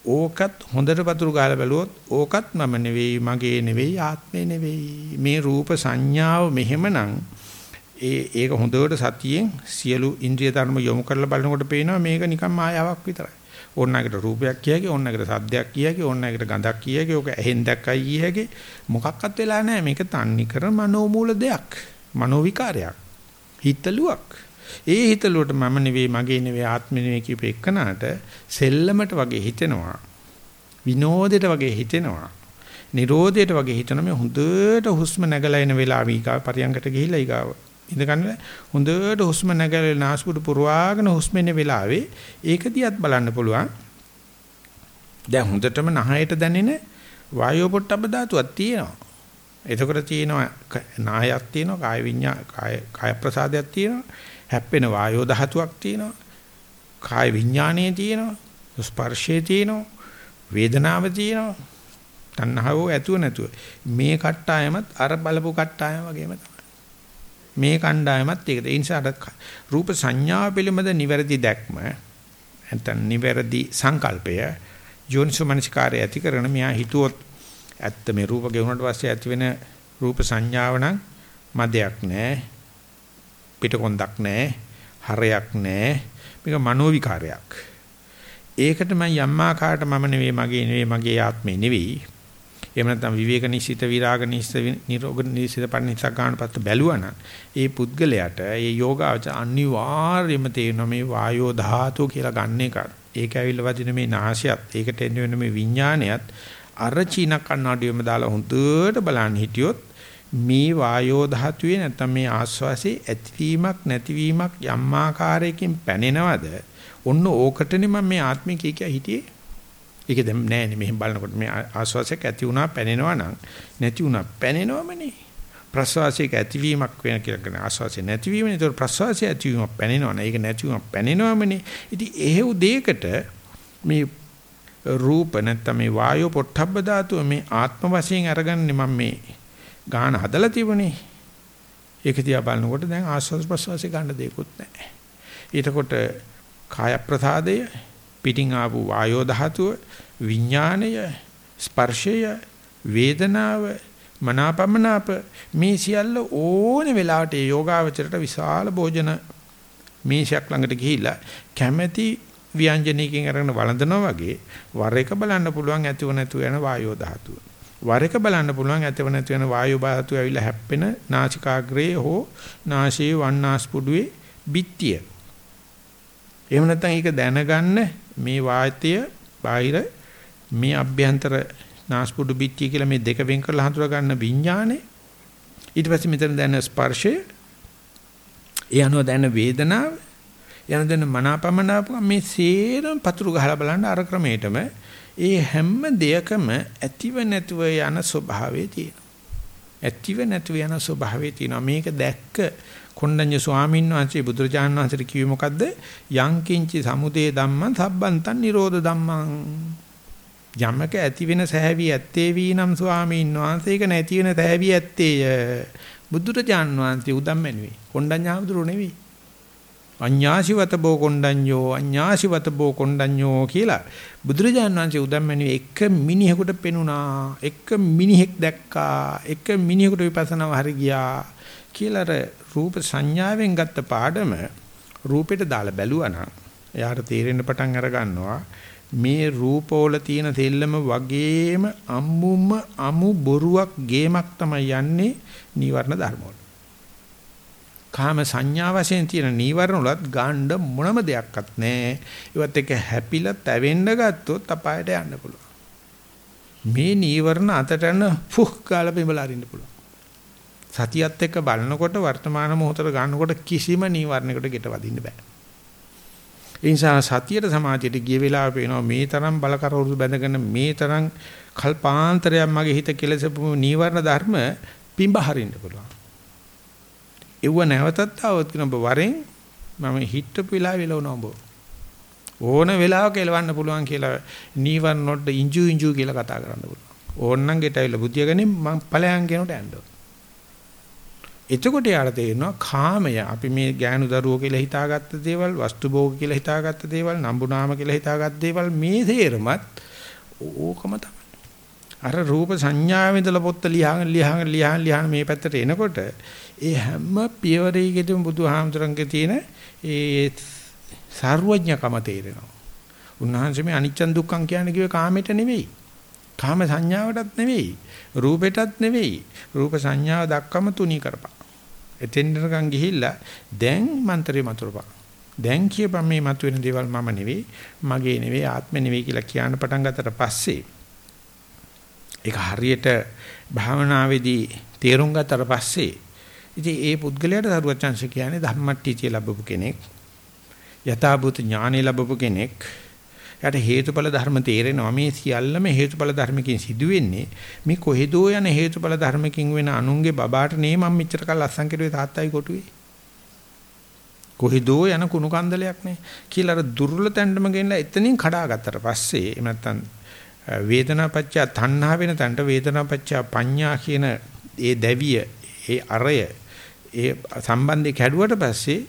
ඕකත් හොඳට පතුරු ගාලා බැලුවොත් ඕකත් මම නෙවෙයි මගේ නෙවෙයි ආත්මේ නෙවෙයි. මේ රූප සංඥාව මෙහෙමනම් ඒ ඒක හොඳට සතියෙන් සියලු ඉන්ද්‍රිය ධර්ම යොමු කරලා බලනකොට පේනවා මේක නිකන් මායාවක් විතරයි. ඕන්නකට රූපයක් කියකි ඕන්නකට සද්දයක් කියකි ඕන්නකට ගඳක් කියකි ඕක ඇහෙන් දැක්කයි කියකි. මොකක්වත් වෙලා නැහැ. මේක තන්නේ කර මනෝමූල දෙයක් මනෝ විකාරයක් හිතලුවක්. ඒ හිතලුවට මම නෙවෙයි මගේ නෙවෙයි ආත්මෙ නෙවෙයි කියප එකනට සෙල්ලමට වගේ හිතෙනවා විනෝදයට වගේ හිතෙනවා නිරෝධයට වගේ හිතන මේ හොඳට හුස්ම නැගලා එන වෙලාව ඊගා පරියංගකට ගිහිල්ලා ඊගාව. ඉඳගන්න හොඳට හුස්ම නැගලා නාස්පුඩු පුරවාගෙන හුස්ම එන වෙලාවේ ඒක දිහත් බලන්න පුළුවන්. දැන් හොඳටම නහයට දැනෙන වායෝ පොට්ටබ්බ ධාතුවක් තියෙනවා. එතකොට තියෙනවා නායක් තියෙනවා කාය විඤ්ඤා කාය කාය ප්‍රසාදයක් තියෙනවා. හැප්පෙන වායෝ ධාතුවක් තියෙනවා. කාය විඥානයේ තියෙනවා. ස්පර්ශයේ තියෙනවා. වේදනාව තියෙනවා. තණ්හාව ඇතුව නැතුව මේ කට්ටායමත් අර බලපු කට්ටායම වගේම තමයි. මේ කණ්ඩායමත් ඒකද. ඒ නිසා රූප සංඥාව පිළිබඳ නිවැරදි දැක්ම නැත්නම් නිවැරදි සංකල්පය යෝනිසෝමනසිකාරය ඇති කරන මෙයා හිතුවොත් ඇත්ත මේ රූප ගෙවුනට පස්සේ ඇති වෙන රූප සංඥාව නම් මදයක් නෑ පිටකොන්දක් නෑ හරයක් නෑ. මේක මනෝ විකාරයක්. ඒකට මම යම්මාකාරට මම නෙවෙයි මගේ නෙවෙයි මගේ ආත්මේ නෙවෙයි. එහෙම නැත්නම් විවේක නිසිත විරාග නිසිත නිරෝග නිසිත පරිනිසක් ගන්න පත්ත බැලුවනම් ඒ පුද්ගලයාට ඒ යෝගාවච අනිවාර්යයෙන්ම තේරෙනවා මේ වායෝ ධාතු කියලා ගන්න එක. ඒක ඇවිල්ලා වදින මේ නාසයත් ඒකට එන්න වෙන මේ විඥානයත් අර චීන කන්නඩියෙම දාලා හොඳට බලන්න හිටියොත් මේ වායෝ ධාතුවේ නැත්නම් මේ ආස්වාසේ ඇතිවීමක් නැතිවීමක් යම් ආකාරයකින් පැනෙනවද? ඔන්න ඕකටනේ මම මේ ආත්මික කිය හිටියේ. ඒක දැන් නෑනේ මෙහෙම බලනකොට මේ ආස්වාසයක් ඇති වුණා පැනෙනවා නම් නැති වුණා පැනෙනවමනේ. ප්‍රසවාසයක ඇතිවීමක් වෙන කියලා කියන ආස්වාසය නැතිවීමනේ. ඒතකොට ප්‍රසවාසය ඇතිවීමක් පැනෙනවනේ. ඒක නැතිවීමක් පැනෙනවමනේ. ඉතින් එහෙව් දෙයකට මේ රූප නැත්නම් මේ වායෝ පොට්ටබ්බ ධාතුව මේ ආත්ම වශයෙන් අරගන්නේ මම මේ ගාන හදලා තිබුණේ. ඒක දිහා බලනකොට දැන් ආස්වාද ප්‍රසවාසය ගන්න දෙයක්වත් නැහැ. ඊටකොට කාය ප්‍රසාදය පිටින් ආපු වායෝ ධාතුව විඥාණය ස්පර්ශය වේදනාව මනාපමනාප මේ සියල්ල ඕන වෙලාවට ඒ යෝගාවචරයට විශාල භෝජන මේෂයක් ළඟට ගිහිල්ලා කැමැති ව්‍යංජනයකින් අරගෙන වළඳනවා වගේ වර එක බලන්න පුළුවන් ඇතිව නැතුව යන වායෝ ධාතුව. වර එක බලන්න පුළුවන් ඇතිව නැතුව යන වායෝ ධාතුව ඇවිල්ලා හැප්පෙන නාසිකාග්‍රේ හෝ නාසයේ වන්නාස්පුඩුවේ බිත්තිය. එහෙම නැත්නම් ඒක දැනගන්න මේ වාතය බාහිර මේ අභ්‍යන්තර නාස්පුඩු පිටිය කියලා මේ දෙක වෙන් කරලා හඳුනා ගන්න විඥානේ. ඊට පස්සේ මෙතන දැනෙන ස්පර්ශය. ඒ අනුව දැනෙන වේදනාව. යන දැන මනාපමනාප මේ සේරම පතුරු ගහලා බලන්න අර ක්‍රමයටම ඒ හැම දෙයකම ඇතිව නැතිව යන ස්වභාවය තියෙනවා. ඇතිව නැතිව යන ස්වභාවය තියෙනවා මේක දැක්ක කොණ්ඩඤ්ඤ ස්වාමීන් වහන්සේ බුදුරජාණන් වහන්සේට කිව්වේ මොකද්ද? යංකින්චි සමුදේ ධම්මං සබ්බන්තං නිරෝධ ධම්මං. යමක ඇති වෙන සෑවි ඇත්තේ වීනම් ස්වාමීන් වහන්සේ ඒක නැති වෙන සෑවි ඇත්තේය. බුදුරජාණන් වහන්සේ උදම්මැනුවේ. කොණ්ඩඤ්ඤාවදුරු නෙවෙයි. අඤ්ඤාසිවත බෝ කොණ්ඩඤ්ඤෝ අඤ්ඤාසිවත බෝ කොණ්ඩඤ්ඤෝ කියලා බුදුරජාණන් වහන්සේ උදම්මැනුවේ එක මිනිහෙකුට පෙනුණා. එක මිනිහෙක් දැක්කා. එක මිනිහෙකුට විපස්සනාව හරි ගියා. කියලා රූප සංඥාවෙන් ගත්ත පාඩම රූපෙට දාලා බැලුවා නම් එයාට තේරෙන්න පටන් අර ගන්නවා මේ රූපවල තියෙන තෙල්ලම වගේම අම්මුම අමු බොරුවක් ගේමක් තමයි යන්නේ නීවරණ ධර්ම වල. කාම සංඥා වශයෙන් තියෙන නීවරණ වලත් ගාණ්ඩ මොනම දෙයක්වත් නැහැ. ඒවත් එක හැපිලා තැවෙන්න ගත්තොත් අපායට යන්න පුළුවන්. මේ නීවරණ අතට යන ෆුක් කාලා බිමලා අරින්න පුළුවන්. සතියත් එක්ක බලනකොට වර්තමාන මොහොතට ගන්නකොට කිසිම නීවරණයකට ගෙට වදින්න බෑ. ඒ නිසා සතියට සමාධියට ගිය වෙලාව පේනවා මේ තරම් බලකරවරු බැඳගෙන මේ තරම් කල්පාන්තරයක් මගේ හිත කෙලසපු නීවරණ ධර්ම පිඹ හරින්න පුළුවන්. ඒව නැවතත් આવොත් කියන ඔබ වරෙන් මම හිටපු වෙලාව වෙලවනවා ඔබ. ඕන වෙලාවක එලවන්න පුළුවන් කියලා නීවරණ වලට ඉංජු ඉංජු කියලා කතා කරන්න පුළුවන්. ඕන්නම් ගෙට ඇවිල්ලා බුද්ධියගනේ මම ඵලයන් කියනට යන්න එතකොට යාට තේරෙනවා කාමය අපි මේ ගෑනු දරුවෝ කියලා හිතාගත්ත දේවල් වස්තු භෝග කියලා හිතාගත්ත දේවල් නම්බුනාම කියලා හිතාගත්ත දේවල් මේ තේරමත් ඕකම තමයි. අර රූප සංඥාවෙ ඉඳලා පොත්ත ලියහන් ලියහන් ලියහන් ලියහන් මේ පැත්තට එනකොට ඒ හැම පියවරයකදීම බුදුහාමුදුරන්ගේ තියෙන ඒ සර්වඥකම තේරෙනවා. උන්වහන්සේ මේ අනිච්ච දුක්ඛං කියන්නේ කිව්වේ කාමයට නෙවෙයි. කාම සංඥාවටත් නෙවෙයි. රූපෙටත් නෙවෙයි. රූප සංඥාව දක්වම තුනී කරපන්. එතෙන්ටකන් ගිහිල්ලා දැන් මන්ත්‍රේ මතුරපන්. දැන් කියපන් මේ මතුවෙන දේවල් මම නෙවෙයි, මගේ නෙවෙයි, ආත්මෙ නෙවෙයි කියලා කියන්න පටන් ගත්තට පස්සේ ඒක හරියට භාවනාවේදී තේරුම් ගත්තට පස්සේ ඉතින් ඒ පුද්ගලයාට සරුවචන්ස කියන්නේ ධම්මට්ටිචිය ලැබපු කෙනෙක් යථාභූත ඥානෙ ලැබපු කෙනෙක්. යට හේතුඵල ධර්ම තේරෙනවා. මේ සියල්ලම හේතුඵල ධර්මකින් සිදුවෙන්නේ මේ කොහෙදෝ යන හේතුඵල ධර්මකින් වෙන අනුන්ගේ බබාට නේ මම මෙච්චර කල් අස්සන් කෙරුවේ තාත්තයි කොටුවේ. කොහෙදෝ යන කුණු කන්දලයක් නේ. කියලා අර දුර්වල තැන්නම ගෙනලා එතනින් කඩාගත්තට පස්සේ එහෙම නැත්නම් වේදනාපච්චය තණ්හා වෙන තැනට වේදනාපච්චය පඤ්ඤා කියන ඒ දැවිය ඒ අරය ඒ සම්බන්ධය කැඩුවට පස්සේ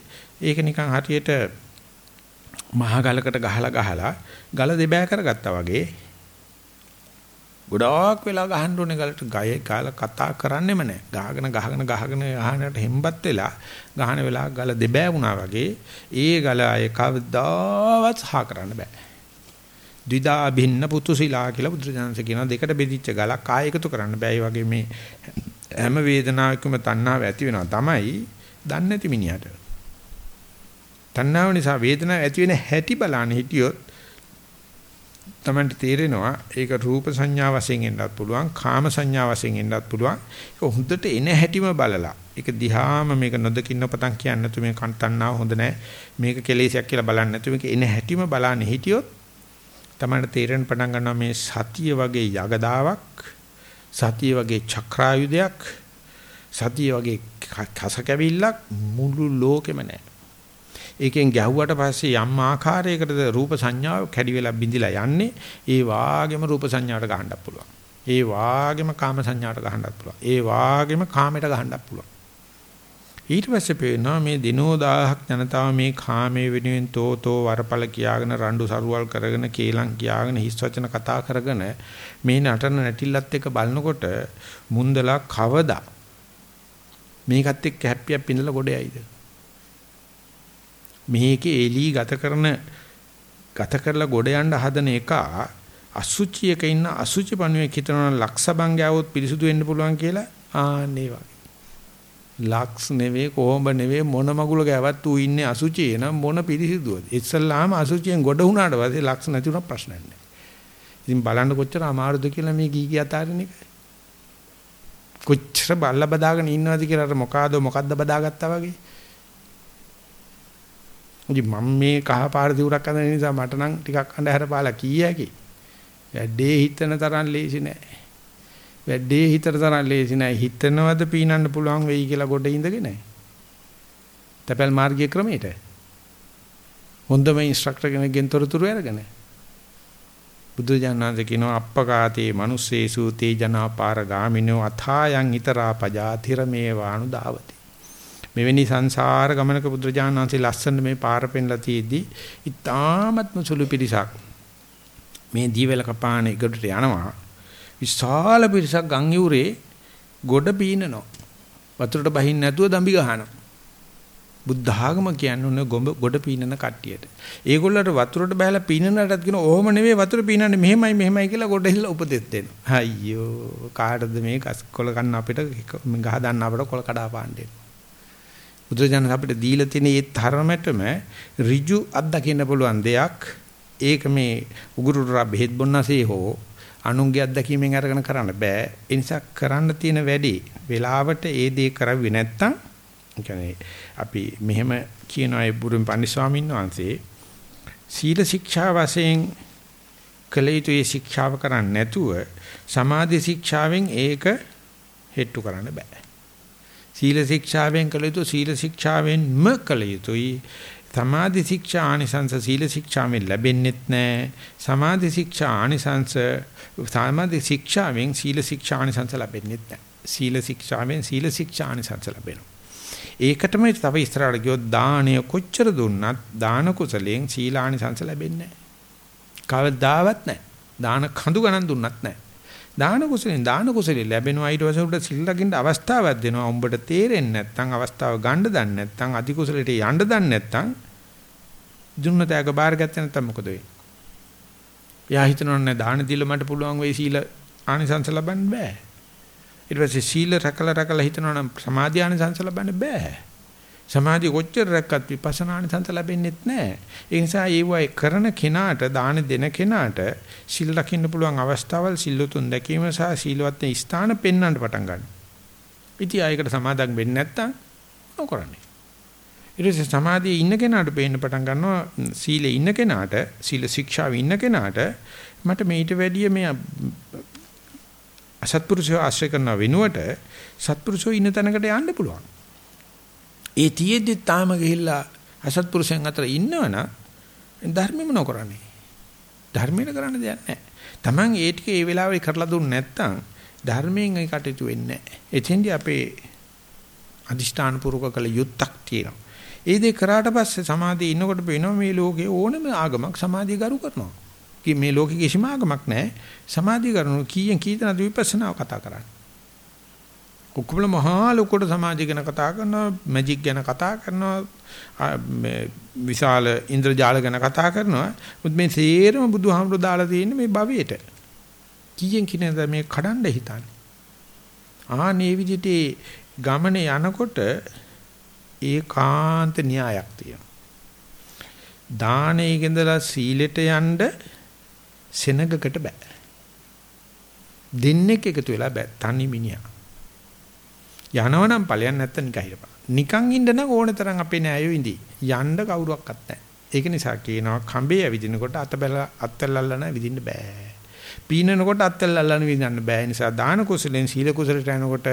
ඒක නිකන් හරියට මහා ගලකට ගහලා ගහලා ගල දෙබෑ කරගත්තා වගේ ගොඩාක් වෙලා ගහන්න ඕනේ ගලට ගය ගාල කතා කරන්නෙම නැහැ. ගහගෙන ගහගෙන ගහගෙන අහනට හෙම්බත් වෙලා ගහන වෙලා ගල දෙබෑ වුණා වගේ ඒ ගල අය කවදාවත් සහ කරන්න බෑ. ද්විදා භින්න පුතුසිලා කියලා බුදුරජාණන්ස කියන දෙකට බෙදිච්ච ගලක් ආය එකතු කරන්න බෑ. ඒ වගේ මේ හැම වේදනාවකම තණ්හාව ඇති වෙනවා තමයි දන්නේ නැති මිනිහට. තණ්හාව නිසා වේදනාව ඇති වෙන හැටි බලන්න හිටියොත් තමන්ට තේරෙනවා ඒක රූප සංඥා වශයෙන් එන්නත් පුළුවන් කාම සංඥා වශයෙන් එන්නත් පුළුවන්. ඒක හොඳට එන හැටිම බලලා. ඒක දිහාම මේක නොදකින්න පතන් කියන්නේ නැතු මේ කන්තන්නාව හොඳ නැහැ මේක කෙලෙසයක් කියලා බලන්නේ නැතු මේක එන හැටිම බලන්නේ හිටියොත් තමන්ට තේරෙන පටන් ගන්නවා මේ සතිය වගේ යගදාවක්. සතිය වගේ චක්‍රායුධයක් සතිය වගේ කස කැවිල්ලක් මුළු ලෝකෙම නැහැ ඒකෙන් ගැහුවට පස්සේ යම් ආකාරයකටද රූප සංඥාව කැඩි වෙලා බිඳිලා යන්නේ ඒ වාගෙම රූප සංඥාවට ගහන්නත් පුළුවන්. ඒ වාගෙම කාම සංඥාවට ගහන්නත් පුළුවන්. ඒ වාගෙම කාමයට ගහන්නත් පුළුවන්. ඊට පස්සේ පේනවා මේ දිනෝ දාහක් ජනතාව මේ කාමයේ වෙනුවෙන් තෝතෝ වරපල කියාගෙන රණ්ඩු සරුවල් කරගෙන කේලම් කියාගෙන හිස් වචන කතා කරගෙන මේ නටන නැටිල්ලත් එක්ක බලනකොට මුන්දලා කවදා? මේකත් එක්ක හැප්පියක් පිඳලා ගොඩ යයිද මේකේ එලී ගත කරන ගත කරලා ගොඩ යන්න හදන එක අසුචියක ඉන්න අසුචි පණුවේ හිතනවා ලක්ෂ බංගයවොත් පිරිසුදු වෙන්න පුළුවන් කියලා? ආන්නේ වගේ. ලක්ස් නෙවෙයි කොහොඹ නෙවෙයි මොන මගුල ගෑවත් ඌ ඉන්නේ අසුචියේ නම් මොන පිරිසිදුවද. ඉස්සල්ලාම අසුචියෙන් ගොඩ වුණාට පස්සේ ලක්ස් නැති උනත් ප්‍රශ්නයක් නැහැ. ඉතින් බලන්න කොච්චර අමාරුද කියලා මේ ගී ගී අතාරින එක. කොච්චර බල්ල බදාගෙන ඉන්නවද කියලා අර මොකාද මොකද්ද බදාගත්තා වගේ. ඉතින් මම මේ කහ පාර දිවුරක් අඳින නිසා මට නම් ටිකක් අඳුර පාලා කීයකි. වැඩේ හිතන තරම් ලේසි නෑ. වැඩේ හිතන තරම් ලේසි නෑ. හිතනවද පීනන්න පුළුවන් වෙයි කියලා ගොඩ ඉඳගෙන. තැපැල් මාර්ගයේ ක්‍රමයට. හොඳම ඉන්ස්ට්‍රක්ටර් කෙනෙක්ගෙන් තොරතුරු අරගෙන. බුදු ජානනාද කියනවා අප්පකාතේ manussේසු තේ ජනා පාර ගාමිනෝ අථායන් ිතරා පජාතිර මේ වානු දාවති මෙවැනි සංසාර ගමනක බුදුරජාණන් වහන්සේ ලස්සන මේ පාර පෙන්ලා තියේදී ඉතාමත්ම සුළු පිරිසක් මේ දීවැල කපාන එකකට යනවා විශාල පිරිසක් ගම් යුරේ ගොඩ පීනනවා වතුරට බහින්න නැතුව දම්බි ගහනවා බුද්ධ ආගම කියන්නේ උන ගොඩ පීනන කට්ටියට. ඒගොල්ලන්ට වතුරට බහලා පීනනටත් කියන ඕම නෙවෙයි වතුර පීනන්නේ මෙහෙමයි මෙහෙමයි කියලා ගොඩ හිල්ල උපදෙස් දෙනවා. අයියෝ කාටද මේ කොල කන්න අපිට ගහ දාන්න අපිට කොල කඩා පාන්නේ. බුදුරජාණන් අපිට දීලා තියෙන මේ තරමටම ඍජු අත්දකින්න පුළුවන් දෙයක් ඒක මේ උගුරුට බෙහෙත් බොන්නසේ හෝ අනුන්ගේ අත්දැකීමෙන් අරගෙන කරන්න බෑ ඒ නිසා කරන්න තියෙන වැඩි වෙලාවට ඒ දේ කරවි නැත්තම් කියන්නේ අපි මෙහෙම කියන අය බුදුන් පන්දි ස්වාමීන් වහන්සේ සීල ශික්ෂා වශයෙන් කළ යුතු ඒ ශික්ෂාව කරන්නේ නැතුව සමාධි ශික්ෂාවෙන් ඒක හෙට්ටු කරන්න බෑ. සීල ශික්ෂාවෙන් කළ යුතු සීල ශික්ෂාවෙන්ම කළ යුතුයි. සමාධි ශික්ෂා ආනිසංස සීල ශික්ෂාවෙන් ලැබෙන්නේත් නැහැ. සමාධි ශික්ෂා ආනිසංස සමාධි ශික්ෂාවෙන් සීල ශික්ෂා ආනිසංස ලැබෙන්නේත් නැහැ. සීල ශික්ෂාවෙන් සීල ශික්ෂා ආනිසංස ලැබෙනවා. ඒකටම තව ඉස්සරහට ගියොත් දාණය කොච්චර දුන්නත් දාන කුසලයෙන් සීලානිසංස ලැබෙන්නේ නැහැ. කවදාවත් නැහැ. දාන කඳු ගණන් දුන්නත් නැහැ. දාන කුසලෙන් දාන කුසලෙ ලැබෙනවා ඊට පස්සේ උඩ සිල් ලකින්න අවස්ථාවක් දෙනවා. උඹට තේරෙන්නේ නැත්නම් අවස්ථාව ගන්න දන්නේ නැත්නම් අධි කුසලෙට යන්න දන්නේ නැත්නම් දුන්න තෑග බාර ගත්තේ නැත්නම් මොකද වෙන්නේ? එයා හිතනවනේ දාන දීලා මට පුළුවන් වෙයි සීල ආනිසංස ලබන්න බෑ. ඊට පස්සේ සීල රැකලා රැකලා හිතනවනම් සමාධි ආනිසංස ලබන්න බෑ. සමාධිය කොච්චර රැක්කත් විපස්සනානිසංස ලැබෙන්නේත් නැහැ. ඒ නිසා ඒවයි කරන කෙනාට දාන දෙන කෙනාට සිල් රකින්න පුළුවන් අවස්ථාවල් සිල්ලුතුන් දැකීම සහ සීලවත් ස්ථාන පෙන්වන්න පටන් ගන්නවා. ඉතින් ආයකට සමාදම් වෙන්නේ නැත්තම් නොකරන්නේ. ඊට පස්සේ සමාධියේ ඉන්න කෙනාට පේන්න පටන් ගන්නවා සීලේ ඉන්න කෙනාට සීල ශික්ෂාවේ ඉන්න කෙනාට මට මේිට වැඩිය මේ අසත්පුරුෂය ආශ්‍රය කරන වෙනුවට සත්පුරුෂෝ ඉන්න තැනකට යන්න පුළුවන්. ඒ තියෙද්දි තාම ගිහිල්ලා අසත්පුරුෂයන් අතර ඉන්නවනම් ධර්මෙම නොකරන්නේ. ධර්මයෙන් කරන්න දෙයක් නැහැ. Taman ඒ ටික ඒ වෙලාවේ කරලා දුන්නේ නැත්නම් ධර්මයෙන් ඒ කටයුතු වෙන්නේ නැහැ. එතෙන්දී අපේ අදිෂ්ඨාන පූර්වක කළ යුත්තක් තියෙනවා. ඒ දේ කරාට පස්සේ සමාධිය ඉන්නකොට පේනවා මේ ලෝකේ ඕනම ආගමක් සමාධිය ගරු කරනවා. මේ ලෝකේ කිසිම ආගමක් නැහැ. සමාධිය කරන කීයෙන් කීතනද විපස්සනාව කතා කරන්නේ. ඔක්කොම මහා ලොකුට සමාජය ගැන කතා කරනවා මැජික් ගැන කතා කරනවා මේ විශාල ඉන්ද්‍රජාල ගැන කතා කරනවා. මුත් මේ සේරම බුදුහාමුදුරු දාලා තියෙන්නේ මේ භවයට. කීයෙන් කිනේද මේ කඩන්න හිතන්නේ. ආනේ විදිහට ගමනේ යනකොට ඒකාන්ත න්‍යායක් තියෙනවා. දානේ ඉඳලා සීලෙට යන්න සෙනගකට බෑ. දෙන්නෙක් එකතු වෙලා බෑ. තනි මිනිහා. යනවනම් ඵලයන් නැත්තම් නිකන් හිටපන්. නිකන් ඉන්න නම් ඕන තරම් අපේ නෑයෝ ඉඳි. යන්න කවුරුවක්වත් නැහැ. ඒක නිසා කියනවා කඹේ ඇවිදිනකොට අත බැල අත්වල අල්ලන විදින්න බෑ. පීනනකොට අත්වල අල්ලන විදින්න බෑ. නිසා දාන කුසලෙන් සීල කුසලට යනකොට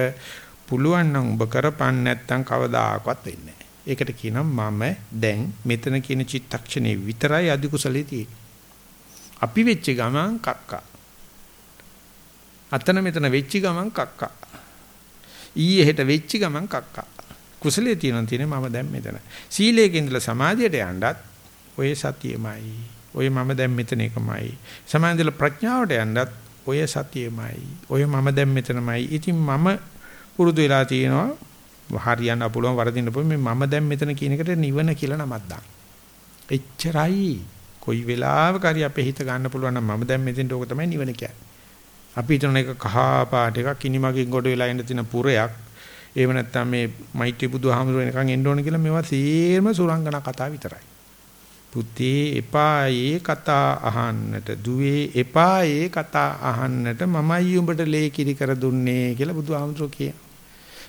පුළුවන් නම් ඔබ කරපන් නැත්තම් කවදාකවත් වෙන්නේ නැහැ. ඒකට කියනවා මම දැන් මෙතන කියන චිත්තක්ෂණේ විතරයි අධි කුසලේ තියෙන්නේ. අපි වෙච්ච ගමන් කක්කා. අතන මෙතන වෙච්ච ගමන් කක්කා. ඊයේ හෙට වෙච්ච ගමන් කක්කා. කුසලයේ තියෙනවා තියෙන්නේ මම දැන් මෙතන. සීලයේ ඉඳලා සමාධියට යන්නත් ඔය සතියෙමයි. ඔය මම දැන් මෙතන එකමයි. සමාධියල ප්‍රඥාවට යන්නත් ඔය සතියෙමයි. ඔය මම දැන් මෙතනමයි. ඉතින් මම පුරුදු වෙලා තියෙනවා හරියන්න පුළුවන් වරදින්න පුළුවන් මේ මම දැන් මෙතන කියන එකට නිවන කියලා නමක් දාන්න. එච්චරයි. කොයි වෙලාවක හරි අපේ හිත ගන්න පුළුවන් නම් මම දැන් මෙතෙන්ට ඕක තමයි නිවන කියන්නේ. අපි හිතන එක කහ පාට එකක් කිනිමකින් කොට වෙලා ඉන්න තියෙන පුරයක්. එහෙම නැත්නම් මේ මෛත්‍රී බුදුහාමුදුරුවෝ එනකන් එන්න ඕන කියලා මේවා සේරම සුරංගනා කතා විතරයි. පුතේ එපායේ කතා අහන්නට දුවේ එපායේ කතා අහන්නට මමයි උඹට ලේ කිරි කර දුන්නේ කියලා බුදුහාමුදුරුවෝ කියනවා.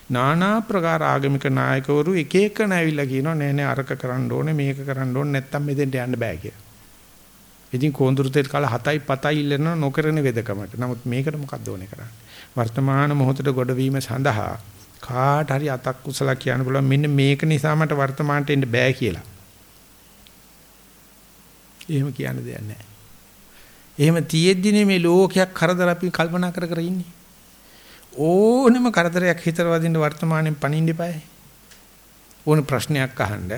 නානා ප්‍රකාර ආගමික නායකවරු එක එක නැවිලා කියනවා නෑ නෑ අරක කරන්න ඕනේ මේක කරන්න ඕනේ නැත්තම් මෙතෙන්ට යන්න බෑ කියලා. ඉතින් කෝඳුරු තෙල් කාල 7යි 7යි ඉල්ලන නොකරන වෙදකමට. නමුත් මේකට මොකක්ද ඕනේ කරන්නේ? වර්තමාන මොහොතට ගොඩවීම සඳහා කාට හරි අතක් කුසල කියන්න පුළුවන් මෙන්න මේක නිසා මට වර්තමානට එන්න බෑ කියලා. එහෙම කියන්න දෙයක් නැහැ. එහෙම තියෙද්දිනේ මේ ලෝකයක් කරදර අපි කල්පනා කර කර ඉන්නේ. ඕනෙම කරදරයක් හිතර වදින්න වර්තමානයෙන් පණින්න eBay. ඕන ප්‍රශ්නයක් අහන්න,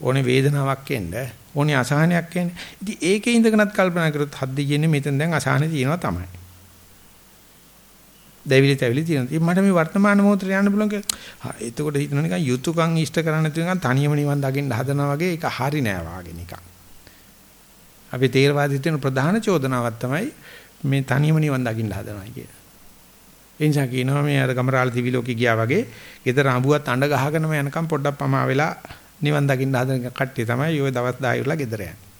ඕනේ වේදනාවක් එන්න, ඕනේ අසහනයක් එන්නේ. ඉතින් ඒකේ ඉඳගෙනත් කල්පනා කරොත් හද්ද කියන්නේ මෙතන දැන් අසහනේ තියෙනවා තමයි. දැවිලි තැවිලි තියෙනවා. ඉතින් මට මේ වර්තමාන මොහොතේ යන්න පුළුවන් කියලා. එතකොට හිතනවා නිකන් යුතුයකම් ඉෂ්ට කරන්න නැති නිකන් තනියම නිවන් දකින්න හදනවා වගේ ඒක හරි නෑ වාගේ නිකන්. අපි තේරවාදීත්වන ප්‍රධාන චෝදනාවක් තමයි මේ තනියම නිවන් දකින්න හදනවා කියලා. ඒ නිසා කියනවා මේ අර ගමරාල දිවි ලෝකේ ගියා වගේ ගෙදර අඹුවත් අඬ ගහගෙනම යනකම් පොඩ්ඩක් පමා වෙලා නිවන් දකින්න හදන කට්ටිය තමයි ওই දවස් 10 ඉවරලා ගෙදර යන්නේ.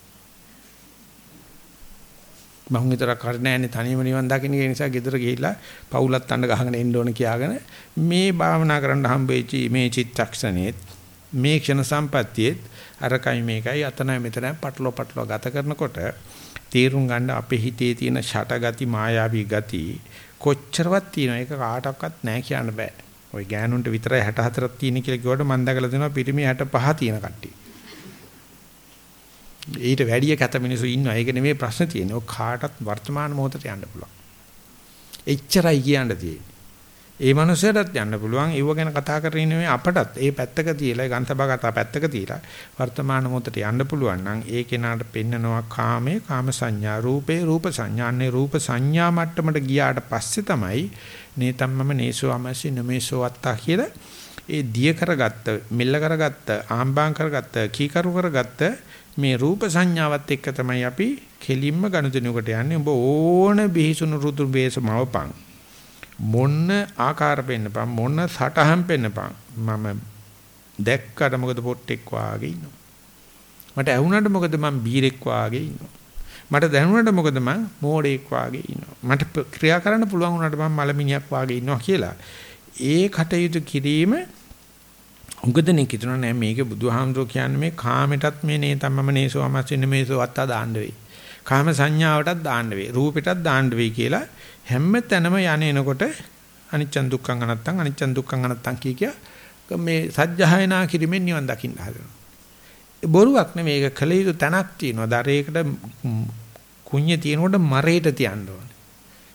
මම විතරක් හරි නෑනේ තනියම නිවන් දකින්න ඒ නිසා ගෙදර ගිහිල්ලා පවුලත් අඬ ගහගෙන එන්න ඕන කියාගෙන මේ භාවනා කරන්න හම්බෙච්චි මේ චිත්තක්ෂණෙත් මේ ක්ෂණ සම්පත්තියේ අරකයි මේකයි අතනයි මෙතනයි පටලව පටලව ගත කරනකොට තීරුම් ගන්න අපේ හිතේ තියෙන ෂටගති මායාවී ගති කොච්චරවත් තියෙනවා ඒක කාටවත් නැහැ කියන්න බෑ. ওই ගෑනුන්ට විතරයි 64ක් තියෙන කියලා කිව්වට මම දැකලා දෙනවා පිරිමි 65 තියෙන කට්ටිය. ඊට වැඩිය කැත මිනිස්සු ඉන්නවා. ඒක නෙමෙයි ප්‍රශ්න තියෙන්නේ. ඔය කාටත් වර්තමාන මොහොතට යන්න පුළුවන්. එච්චරයි කියන්න තියෙන්නේ. ඒ මනුස්සයටත් යන්න පුළුවන්. ඒව ගැන කතා කරගෙන නෙමෙයි අපටත් ඒ පැත්තක තියලා ගන්තබා කතා පැත්තක තියලා වර්තමාන මොහොතට යන්න පුළුවන් නම් ඒ කෙනාට පෙන්නනවා කාමයේ කාම සංඥා රූපේ රූප සංඥාන්නේ රූප සංඥා මට්ටමට ගියාට පස්සේ තමයි නේතම්මම නේසෝ අමසි නමේසෝ අත්තා කියලා ඒ දිය කරගත්ත මෙල්ල කරගත්ත ආම්බාම් කරගත්ත කීකරු කරගත්ත මේ රූප සංඥාවත් එක්ක තමයි අපි කෙලින්ම ගනුදෙනුකට යන්නේ. ඔබ ඕන බිහිසුණු රුදු වේසමවපං මොන්න ආකාර පෙන්නපන් මොන්න සටහන් පෙන්නපන්. මම දැක්කට මොකද පොට්ටෙක් වාගේ ඉන්නවා. මට ඇහුණාට මොකද මං බීරෙක් වාගේ ඉන්නවා. මට දැනුණාට මොකද මං? මෝඩෙක් වාගේ ඉන්නවා. මට ක්‍රියා කරන්න පුළුවන් වුණාට මං මලමිනියක් වාගේ ඉන්නවා කියලා. ඒ කටයුතු කිරීම උගදෙනෙක් හිතනවා නෑ. මේක බුදුහාමුදුරුවෝ කියන්නේ මේ කාමයටත් මේ නේ තමම නේසෝ අමස්සින මේසෝ අත්තා දාන්න වෙයි. කාම සංඥාවටත් දාන්න වෙයි. රූපෙටත් දාන්න වෙයි කියලා හැම තැනම යන එනකොට අනිච්චන් දුක්ඛං අනත්තං අනිච්චන් දුක්ඛං අනත්තං කිය කිය මේ සත්‍යයනා කිරීමෙන් නිවන් දකින්න හදනවා. බොරුවක් නෙමෙයි. ඒක කළ යුතු තැනක් තියෙනවා. දරේකට කුඤ්ඤ තියෙනකොට මරේට තියන්න ඕනේ.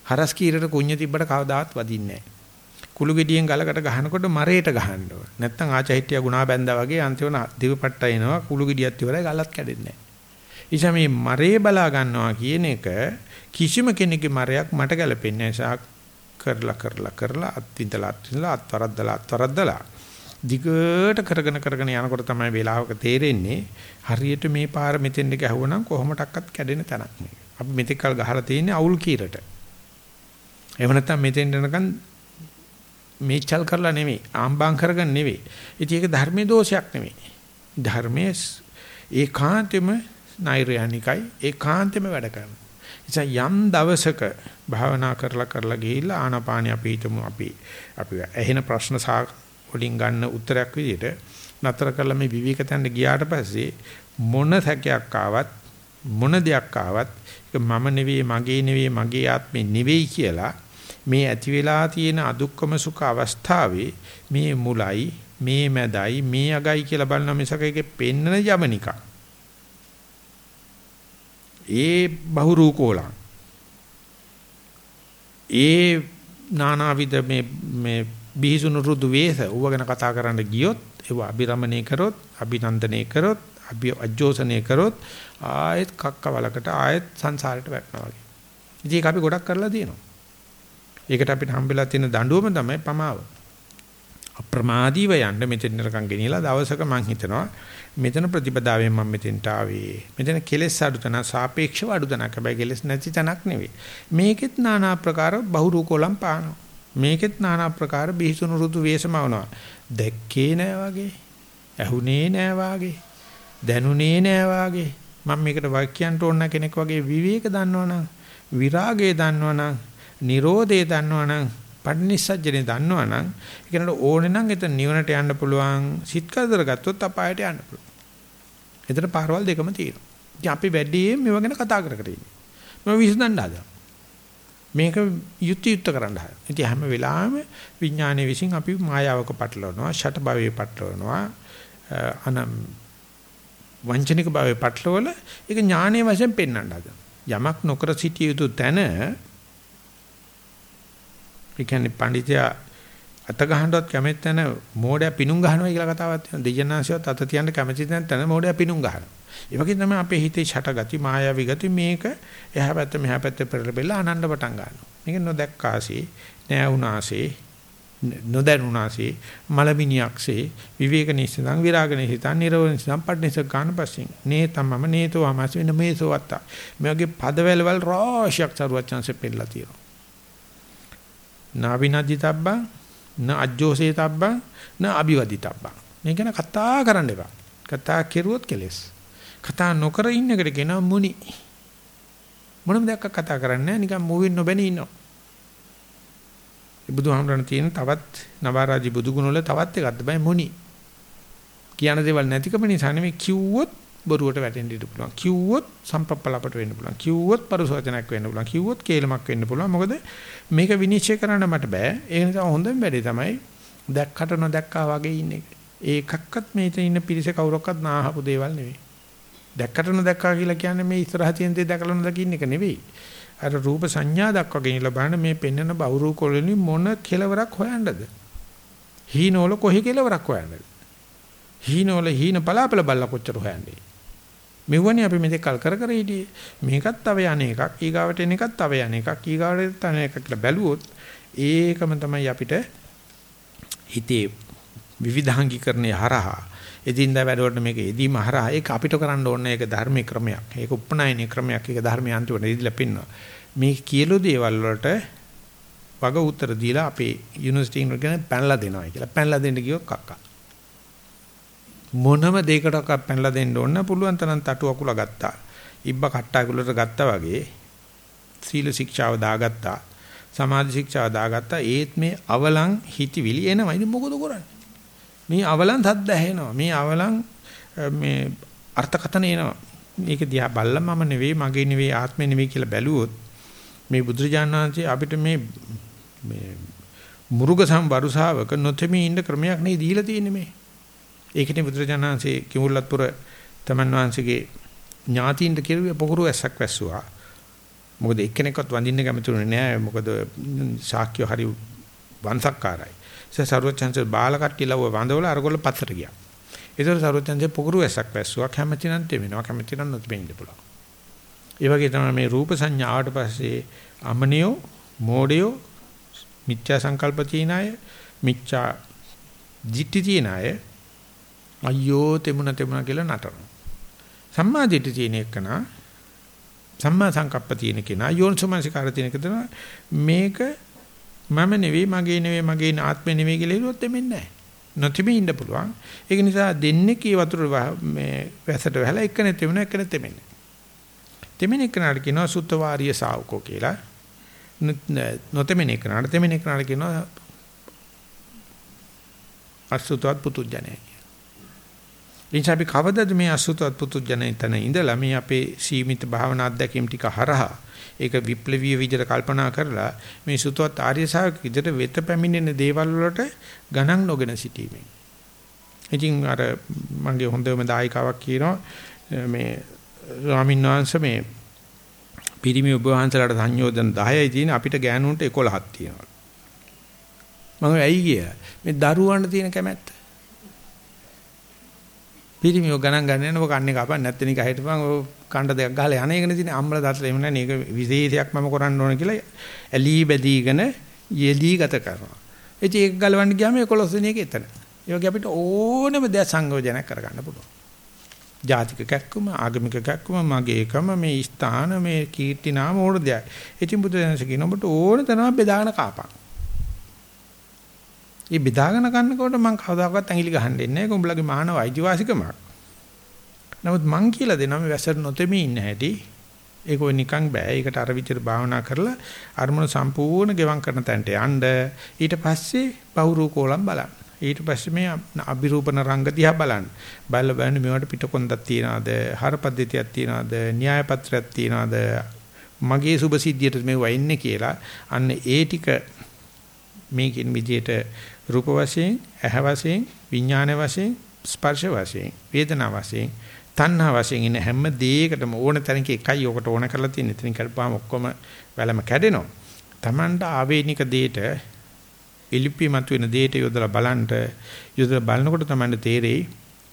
හරස් කීරට කුඤ්ඤ තිබ්බට කවදාවත් වදින්නේ නැහැ. කුළු ගෙඩියෙන් ගලකට ගහනකොට මරේට ගහන්න ඕනේ. නැත්තම් ආචහිටිය ගුණා බැඳා වගේ අන්තිමට දිවපට්ට එනවා කුළු ගෙඩියත් ඉවරයි ගලත් කැඩෙන්නේ නැහැ. මේ මරේ බලා ගන්නවා කියන එක කිසිම කෙනෙකුගේ මරයක් මට ගැලපෙන්නේ නැහැ. කරලා කරලා කරලා අත්විඳලා අත්විඳලා අත්වරද්දලා අත්වරද්දලා දිගට කරගෙන කරගෙන යනකොට තමයි වේලාවක තේරෙන්නේ හරියට මේ පාර මෙතෙන්ද ගැහුවනම් කොහොමඩක්වත් කැඩෙන තැනක් මේක. අපි මෙතෙක් කල් ගහලා තියෙන්නේ අවුල් කීරට. එහෙම නැත්නම් මෙතෙන් යනකන් මේචල් කරලා නෙමෙයි ආම්බාම් කරගෙන නෙමෙයි. ඉතින් ඒක ධර්මයේ දෝෂයක් නෙමෙයි. ධර්මයේ ඒකාන්තෙම නෛර්යානිකයි ඒකාන්තෙම වැඩ කරනවා. නිසා යම් දවසක භාවනා කරලා කරලා ගිහිල්ලා ආනාපානිය අපි හිතමු අපි අපි ඇහෙන ප්‍රශ්න වලින් ගන්න උත්තරයක් විදිහට නතර කරලා මේ විවික තැන්න ගියාට පස්සේ මොන සැකයක් ආවත් මොන දෙයක් ආවත් ඒක මම නෙවෙයි මගේ නෙවෙයි මගේ ආත්මේ නෙවෙයි කියලා මේ ඇති වෙලා තියෙන අදුක්කම සුඛ අවස්ථාවේ මේ මුලයි මේ මැදයි මේ අගයි කියලා බලන මිසක ඒකේ පෙන්නන යමනිකා ඒ බහුරූකෝලං ඒ නානාවිද මේ මේ බිහිසුණු රුදු වේස ඌව ගැන කතා කරන්න ගියොත් ඒව අබිරමණය කරොත් අභිනන්දනය කරොත් අභි අජෝසනය කරොත් ආයෙත් කක්කවලකට ආයෙත් සංසාරයට වැටෙනවා වගේ. ඉතින් ඒක අපි ගොඩක් කරලා තියෙනවා. ඒකට අපිට හම්බෙලා තියෙන දඬුවම තමයි පමාව. අප්‍රමාදීව යන්න මෙතෙන් නරකම් ගෙනියලා දවසක මං හිතනවා මෙතන ප්‍රතිපදාවෙන් මම මෙතෙන්ට ආවේ. මෙතන කෙලෙස් අඩු තැන සාපේක්ෂව අඩු තැනක්. හැබැයි කෙලෙස් නැති තැනක් නෙවෙයි. මේකෙත් নানা ආකාර බහුරූකෝලම් පානවා. මේකෙත් নানা ආකාර බිහිසුණු රුතු වේසමවනවා. දැක්කේ නෑ වගේ. ඇහුනේ නෑ වගේ. දැනුනේ නෑ වගේ. මම මේකට වාක්‍යයන්ට ඕන කෙනෙක් වගේ විවේක දන්නවනම් විරාගය දන්නවනම් නිරෝධය දන්නවනම් පටිනිස්සජ්ජනේ දන්නවනම් ඒකනට ඕනේ නම් එතන නිවනට යන්න පුළුවන් සිත් කරදර ගත්තොත් අපායට යන්න පුළුවන්. එතන පාරවල් දෙකම තියෙනවා. ඉතින් අපි වැඩියෙන් මේව ගැන කතා කර කර ඉන්නේ. මම විසඳන්න හදනවා. මේක යුක්ති යුක්ත කරන්න හදනවා. ඉතින් හැම වෙලාවෙම විඥානයේ විසින් අපි මායාවක පටලවනවා, ෂට භවයේ පටලවනවා, අනම් වංචනික භවයේ පටලවල ඒක ඥානයේ වශයෙන් පෙන්වන්න හදනවා. යමක් නොකර සිටිය යුතු තැන ඒ කියන්නේ පඬිතුයා අත ගහනවත් කැමති නැ මෝඩයා පිණුම් ගහනවා කියලා කතාවක් තියෙනවා. දෙයනාසියවත් අත තියන්න කැමති නැත්නම් මෝඩයා පිණුම් ගහනවා. ඒ වගේ තමයි අපේ හිතේ ෂටගති මායාවි ගති මේක එහා පැත්ත මෙහා පැත්ත පෙරලෙලා ආනන්ද පටන් ගන්නවා. මේක නොදැක්කාසේ නෑ වුණාසේ නොදැනුණාසේ මලමිනියක්සේ විවේක නිස්සං විරාග නිස්සං නිරෝධ නිස්සං පඩ්නිස ගන්න පස්සෙන්. නේ තමම නේතෝ අමස් වෙන මේසෝ වත්තා. මේ වගේ පදවැලවල් රාශියක් සරුවචන්සේ පෙන්නලා තියෙනවා. නාවිනදි තබ්බං න අජ්ජෝසේ තබ්බං න අභිවදි තබ්බං මේ ගැන කතා කරන්න එපා. කතා කෙරුවොත් කෙලස්. කතා නොකර ඉන්න එකට කියන මුනි. මොනම දෙයක් කතා කරන්නේ නිකන් මූවින් නොබැනී ඉන්නවා. බුදුහාමරණ තියෙන තවත් නවරාජි බුදුගුණ වල තවත් එකක්ද බයි මුනි කියන දේවල් නැතිකම නිසා නෙමෙයි කිව්වොත් බොරුවට වැටෙන්න ඉඩ පුළුවන්. කිව්වොත් සම්පප්පලපට වෙන්න පුළුවන්. කිව්වොත් පරිසවචනයක් වෙන්න පුළුවන්. කිව්වොත් කේලමක් වෙන්න පුළුවන්. මොකද මේක විනිශ්චය කරන්න මට බෑ. ඒ නිසා හොඳම වැඩේ තමයි දැක්කට නොදැක්කා වගේ ඉන්න එක. ඒකක්වත් මේතන ඉන්න පිරිස කවුරක්වත් නාහපු දේවල් නෙවෙයි. දැක්කට නොදැක්කා කියලා කියන්නේ මේ ඉස්සරහ තියෙන දේ දැකලා නොදකින්න එක නෙවෙයි. අර රූප සංඥා දක්වගෙන ඉල බලන්න මේ පෙන්වන බවුරු කොළනි මොන කෙලවරක් හොයන්නද? හීනෝල කොහි කෙලවරක් හොයන්නද? හීනෝල හීන පලාපල බල්ලා කොච්චර හොයන්නේ? මෙවුවනේ අපි මෙතෙක් කල් කර කර හිටියේ. මේකත් තව යන්නේ එකක්. ඊගාවට එන එකත් තව යන්නේ එකක්. ඊගාවට තන එකක් කියලා බැලුවොත් ඒකම තමයි අපිට හිතේ විවිධාංගීකරණය හරහා එදින්දා වැඩවලට මේක එදීම හරහා ඒක අපිට කරන්න ඕනේ ඒක ධර්මයේ ක්‍රමයක්. ඒක උපනායනීය ක්‍රමයක්. ඒක ධර්මයේ අන්තිමට ඉදිලා පින්නවා. මේ කියලු දේවල් වලට වග උත්තර දීලා අපේ යුනිවර්සිටි එකෙන් ගැන පැනලා දෙනවා කියලා. පැනලා දෙන්න කිව්වොත් කක්කා. මොනම දෙයකටවත් පැනලා දෙන්න ඕන පුළුවන් තරම් තටු අකුල ගත්තා. ඉබ්බ කට්ටා අකුලට ගත්තා වගේ සීල ශික්ෂාව දාගත්තා. සමාධි ශික්ෂාව දාගත්තා. ඒත් මේ අවලං හිතවිලි එනවා. ඉතින් මොකද කරන්නේ? මේ අවලං සද්ද ඇහෙනවා. මේ අවලං මේ අර්ථකතන එනවා. මේක දිහා බල්ලා මම නෙවෙයි මගේ නෙවෙයි ආත්මේ නෙවෙයි කියලා බැලුවොත් මේ බුදුරජාණන් වහන්සේ අපිට මේ මේ මුරුග සම්වරුසාවක නොතෙමි ඉන්න ක්‍රමයක් නේ දීලා තියෙන්නේ මේ. ඒකනේ බුදුරජාණන් වහන්සේ කිමුල්ලත්පුර තමන් වහන්සේගේ ඥාතීන්ට කිරුවේ පොකුරු ඇස්සක් වැස්සුවා. මොකද එක්කෙනෙක්වත් වඳින්න කැමතිුනේ නෑ. මොකද ශාක්‍ය හරි වංශක්කාරයි. සරුවචන්සේ බාල කට්ටිය ලව වඳවල අරගොල්ල පත්තට ගියා. ඒතර සරුවචන්සේ පොකුරු ඇසක් වැස්සුවා කැමති නම් තෙමෙනවා කැමති නම් නොතෙමෙන්න පුළුවන්. ඒ වගේ තමයි මේ රූප සංඥාවට පස්සේ අමනියෝ මෝඩයෝ මිත්‍යා සංකල්ප තියන අය මිච්ඡා දිට්ඨි තියන අය අයියෝ තෙමුණ තෙමුණ කියලා නටනවා. සම්මා දිට්ඨි තියෙන එකන සම්මා සංකප්ප තියෙන කෙනා යෝනිසමනසිකාර තියෙන කෙනා මේක මම නෙවෙයි මගේ නෙවෙයි මගේ ආත්මෙ නෙවෙයි කියලා හිතුවොත් එමෙන්නේ නැහැ. නොතිබී ඉන්න පුළුවන්. ඒක නිසා දෙන්නේ කී වතුර මේ වැසට වැහලා එක නැති වෙන එක නැති වෙන්නේ. තෙමෙන එකනට කියනවා සුත්ත වාරිය ශාවකෝ කියලා. නොතෙමෙන එකනට තෙමෙන එකනට කියනවා අසුතවත් පුතුජනයි. ඉතින් අපි කවදද මේ අසුතවත් පුතුජනයි තන ඉඳලා මේ අපේ සීමිත භාවනා අධ්‍යක්ීම් ටික හරහා ඒක විප්ලවීය විදිහට කල්පනා කරලා මේ සුතවත් ආර්ය ශාවක විදිහට වෙත පැමිණෙන දේවල් වලට ගණන් නොගෙන සිටීමෙන්. ඉතින් අර මගේ හොඳම දායකාවක් කියනවා මේ ස්වාමීන් වහන්සේ මේ පිරිමි ඔබ වහන්සේලාට සංයෝජන 10යි තියෙන අපිට ගෑනුන්ට 11ක් තියෙනවා. මම ඇයි ගිය මේ දරුවන්ට තියෙන කැමැත්ත පිරිමියෝ ගණන් ගන්න යනකොට කන්නේ කපන්න නැත්නම් නික හිටපන් ඔය කණ්ඩ දෙකක් ගහලා යන එකනේ තියෙන්නේ අම්මලා තාත්තලා එහෙම නැහැ මේක විශේෂයක් මම කරන්න ඕන කියලා ඇලී බැදීගෙන යෙලී ගත කරනවා. ඉතින් ඒක ගලවන්න ගියාම 11 වෙනි එක එතන. ඒ වගේ අපිට ඕනම දෙයක් සංයෝජනයක් කරගන්න පුළුවන්. ජාතික කැක්කම ආගමික කැක්කම මගේ එකම මේ ස්ථාන මේ කීර්ති නාම ඕන දෙයක්. ඉතින් බුදු දහම කියන ඔබට ඕන තරම් බෙදාගෙන කාපන්. මේ බෙදාගෙන කන්නකොට මම කවදාකවත් ඇඟිලි ගහන්නේ නැහැ. ඒක උඹලගේ මානව අයිතිවාසිකමක්. නමුත් මං කියලා දෙනවා මේ වැසට නොතෙමී ඉන්න හැටි. ඒක ඔය නිකන් බෑ. ඒකට අර විදිහට භාවනා කරලා අරමුණ සම්පූර්ණ ගෙවම් කරන තැනට යන්න. ඊට පස්සේ පවුරු කෝලම් බලන්න. ඊට පස්සේ මේ අභිරූපන රංග දිහා බලන්න. බල බලන්න මේවට පිටකොන්දක් තියනවාද? හරපද්ධතියක් තියනවාද? න්‍යාය පත්‍රයක් තියනවාද? මගේ සුභ සිද්ධියට මේ වයින්නේ කියලා අන්න ඒ ටික මේකින් විදියට රූප වශයෙන්, ඇහ වශයෙන්, විඥාන වශයෙන්, ස්පර්ශ වශයෙන්, වේදනා වශයෙන්, තණ්හා වශයෙන් ඉන්න හැම දෙයකටම ඕන තැනක එකයි ඔකට ඕන කරලා තියෙන. ඉතින් කරපුවාම ඔක්කොම වැලම කැඩෙනවා. Tamanda ආවේනික දෙයට ඉලිපි මතුවෙන දෙයට යොදලා බලන්න යොදලා බලනකොට තමයි තේරෙයි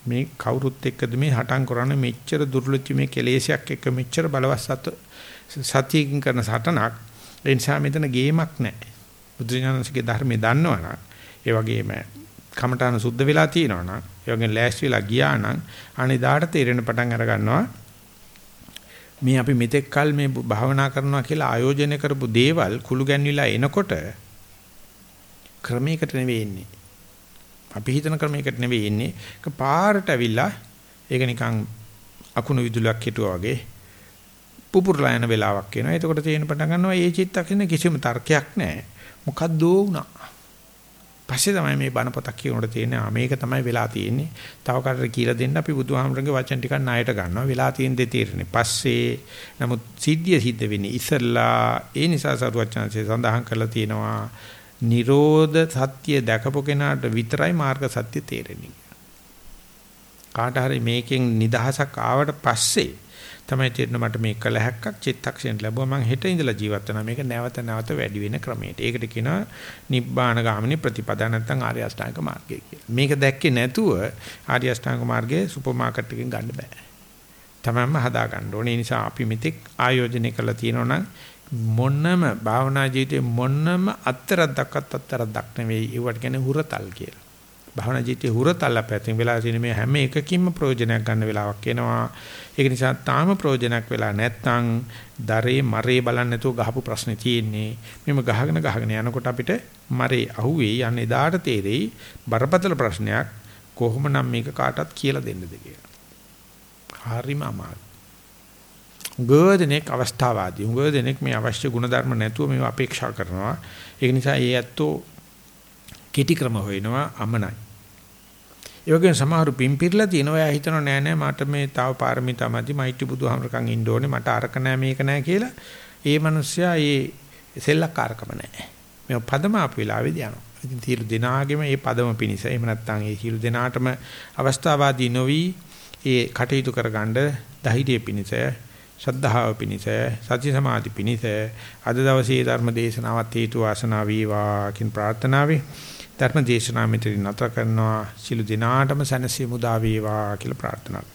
මේ කවුරුත් එක්කද මේ හටන් කරන්නේ මෙච්චර දුර්ලභ මේ කෙලේශයක් එක්ක මෙච්චර බලවත් සතියකින් කරන සටනක් ඒ නිසා මෙතන ගේමක් නැහැ බුදුරජාණන්සේගේ ධර්මයේ දන්නවනම් ඒ වගේම කමඨාන සුද්ධ වෙලා තියෙනවා නම් ඒ වගේ ලෑස්ති වෙලා ගියා නම් අනිදාට තේරෙන පටන් අර ගන්නවා මේ අපි මෙතෙක් කල මේ භාවනා කරනවා කියලා ආයෝජනය කරපු දේවල් කුළු ගැන්විලා එනකොට ක්‍රමයකට නෙවෙයි එන්නේ. අපි හිතන ක්‍රමයකට නෙවෙයි එන්නේ. ඒක පාරට ඇවිල්ලා ඒක නිකන් අකුණු විදුලක් හිටුවා වගේ පුපුරලා යන වෙලාවක් එනවා. එතකොට තේරෙන පටන් ගන්නවා මේ චිත්තක්ෂණේ කිසිම තර්කයක් නැහැ. මොකද්ද වුණා? පස්සේ තමයි මේ බණ පොතක් කියනකොට තියෙන්නේ ආ මේක තමයි වෙලා තියෙන්නේ. තව කාටට කියලා දෙන්න අපි බුදුහාමරගේ වචන ටිකක් ණයට ගන්නවා. වෙලා තියෙන දේ තීරණේ. පස්සේ නමුත් සිද්ධිය සිද්ධ වෙන්නේ ඉස්සල්ලා ඒ නිසා සරුවචනසේ සඳහන් කරලා තියෙනවා. නිරෝධ සත්‍ය දැකපු කෙනාට විතරයි මාර්ග සත්‍ය තේරෙන්නේ. කාට හරි මේකෙන් නිදහසක් ආවට පස්සේ තමයි තේරෙන මට මේ කළ හැක්කක් චිත්තක්ෂණ ලැබුවා මම හෙට ඉඳලා ජීවත් වෙනවා මේක නැවත නැවත වැඩි වෙන ක්‍රමයට. ඒකට කියනවා නිබ්බාන ගාමිනී ප්‍රතිපදා නැත්නම් ආර්ය අෂ්ටාංග මාර්ගය කියලා. මේක දැක්කේ නැතුව ආර්ය අෂ්ටාංග මාර්ගයේ සුපර් මාකට් එකෙන් ගන්න බෑ. තමයිම හදා ගන්න ඕනේ. ඒ නිසා අපි මෙතෙක් ආයෝජනය කරලා තියෙනවා නම් මොන්නම භාවනා ජීවිතේ මොන්නම අත්තරක් දක්වත් අත්තරක් දක් නෙවෙයි. ඒවට කියන්නේ හුරතල් කියලා. භාවනා ජීවිතේ හුරතල් අපැතින් වෙලා තියෙන මේ හැම එකකින්ම ප්‍රයෝජනයක් ගන්න වෙලාවක් එනවා. ඒක නිසා තාම ප්‍රයෝජනක් වෙලා නැත්නම් දරේ මරේ බලන්න නැතුව ගහපු ප්‍රශ්නේ තියෙන්නේ. මෙම ගහගෙන ගහගෙන යනකොට අපිට මරේ අහුවේ යන්නේ දාට තේරෙයි බරපතල ප්‍රශ්නයක් කොහොමනම් මේක කාටවත් කියලා දෙන්නද කියලා. හරිම අමාරු. ගොඩනෙක් අවස්ථාවාදී. ගොඩනෙක් මේ අවශ්‍ය ಗುಣධර්ම නැතුව මේව අපේක්ෂා කරනවා. ඒක නිසා ඒ ඇත්තෝ කෙටි ක්‍රම හොයනවා අමනයි. ඒ වගේම සමහරු පිම්පිරලා තියෙනවා. එයා හිතනවා නෑ නෑ මට මේ තව පාරමිතා මැදි මෛත්‍රී බුදුහාමරකන් ඉන්න ඕනේ. මට අරක නෑ මේක නෑ කියලා. ඒ මිනිස්සයා ඒ සෙල්ලක්කාරකම නෑ. මේ පදම ආපු වෙලාවේදී යනවා. ඉතින් තීරු දෙනාගෙම මේ පදම පිනිස. එහෙම නැත්නම් ඒ හිරු දෙනාටම අවස්ථාවාදී නොවි ඒ කටයුතු කරගන්න ධෛර්යය පිනිස ශ්‍රද්ධාව පිනිස සති සමාධි පිනිස අද දවසේ ධර්ම දේශනාවත් හේතු වාසනා වේවා කියන ප්‍රාර්ථනාවයි ධර්ම දේශනාව මෙතන නතර කරනවා. සිළු දිනාටම සැනසීම උදා වේවා කියලා ප්‍රාර්ථනා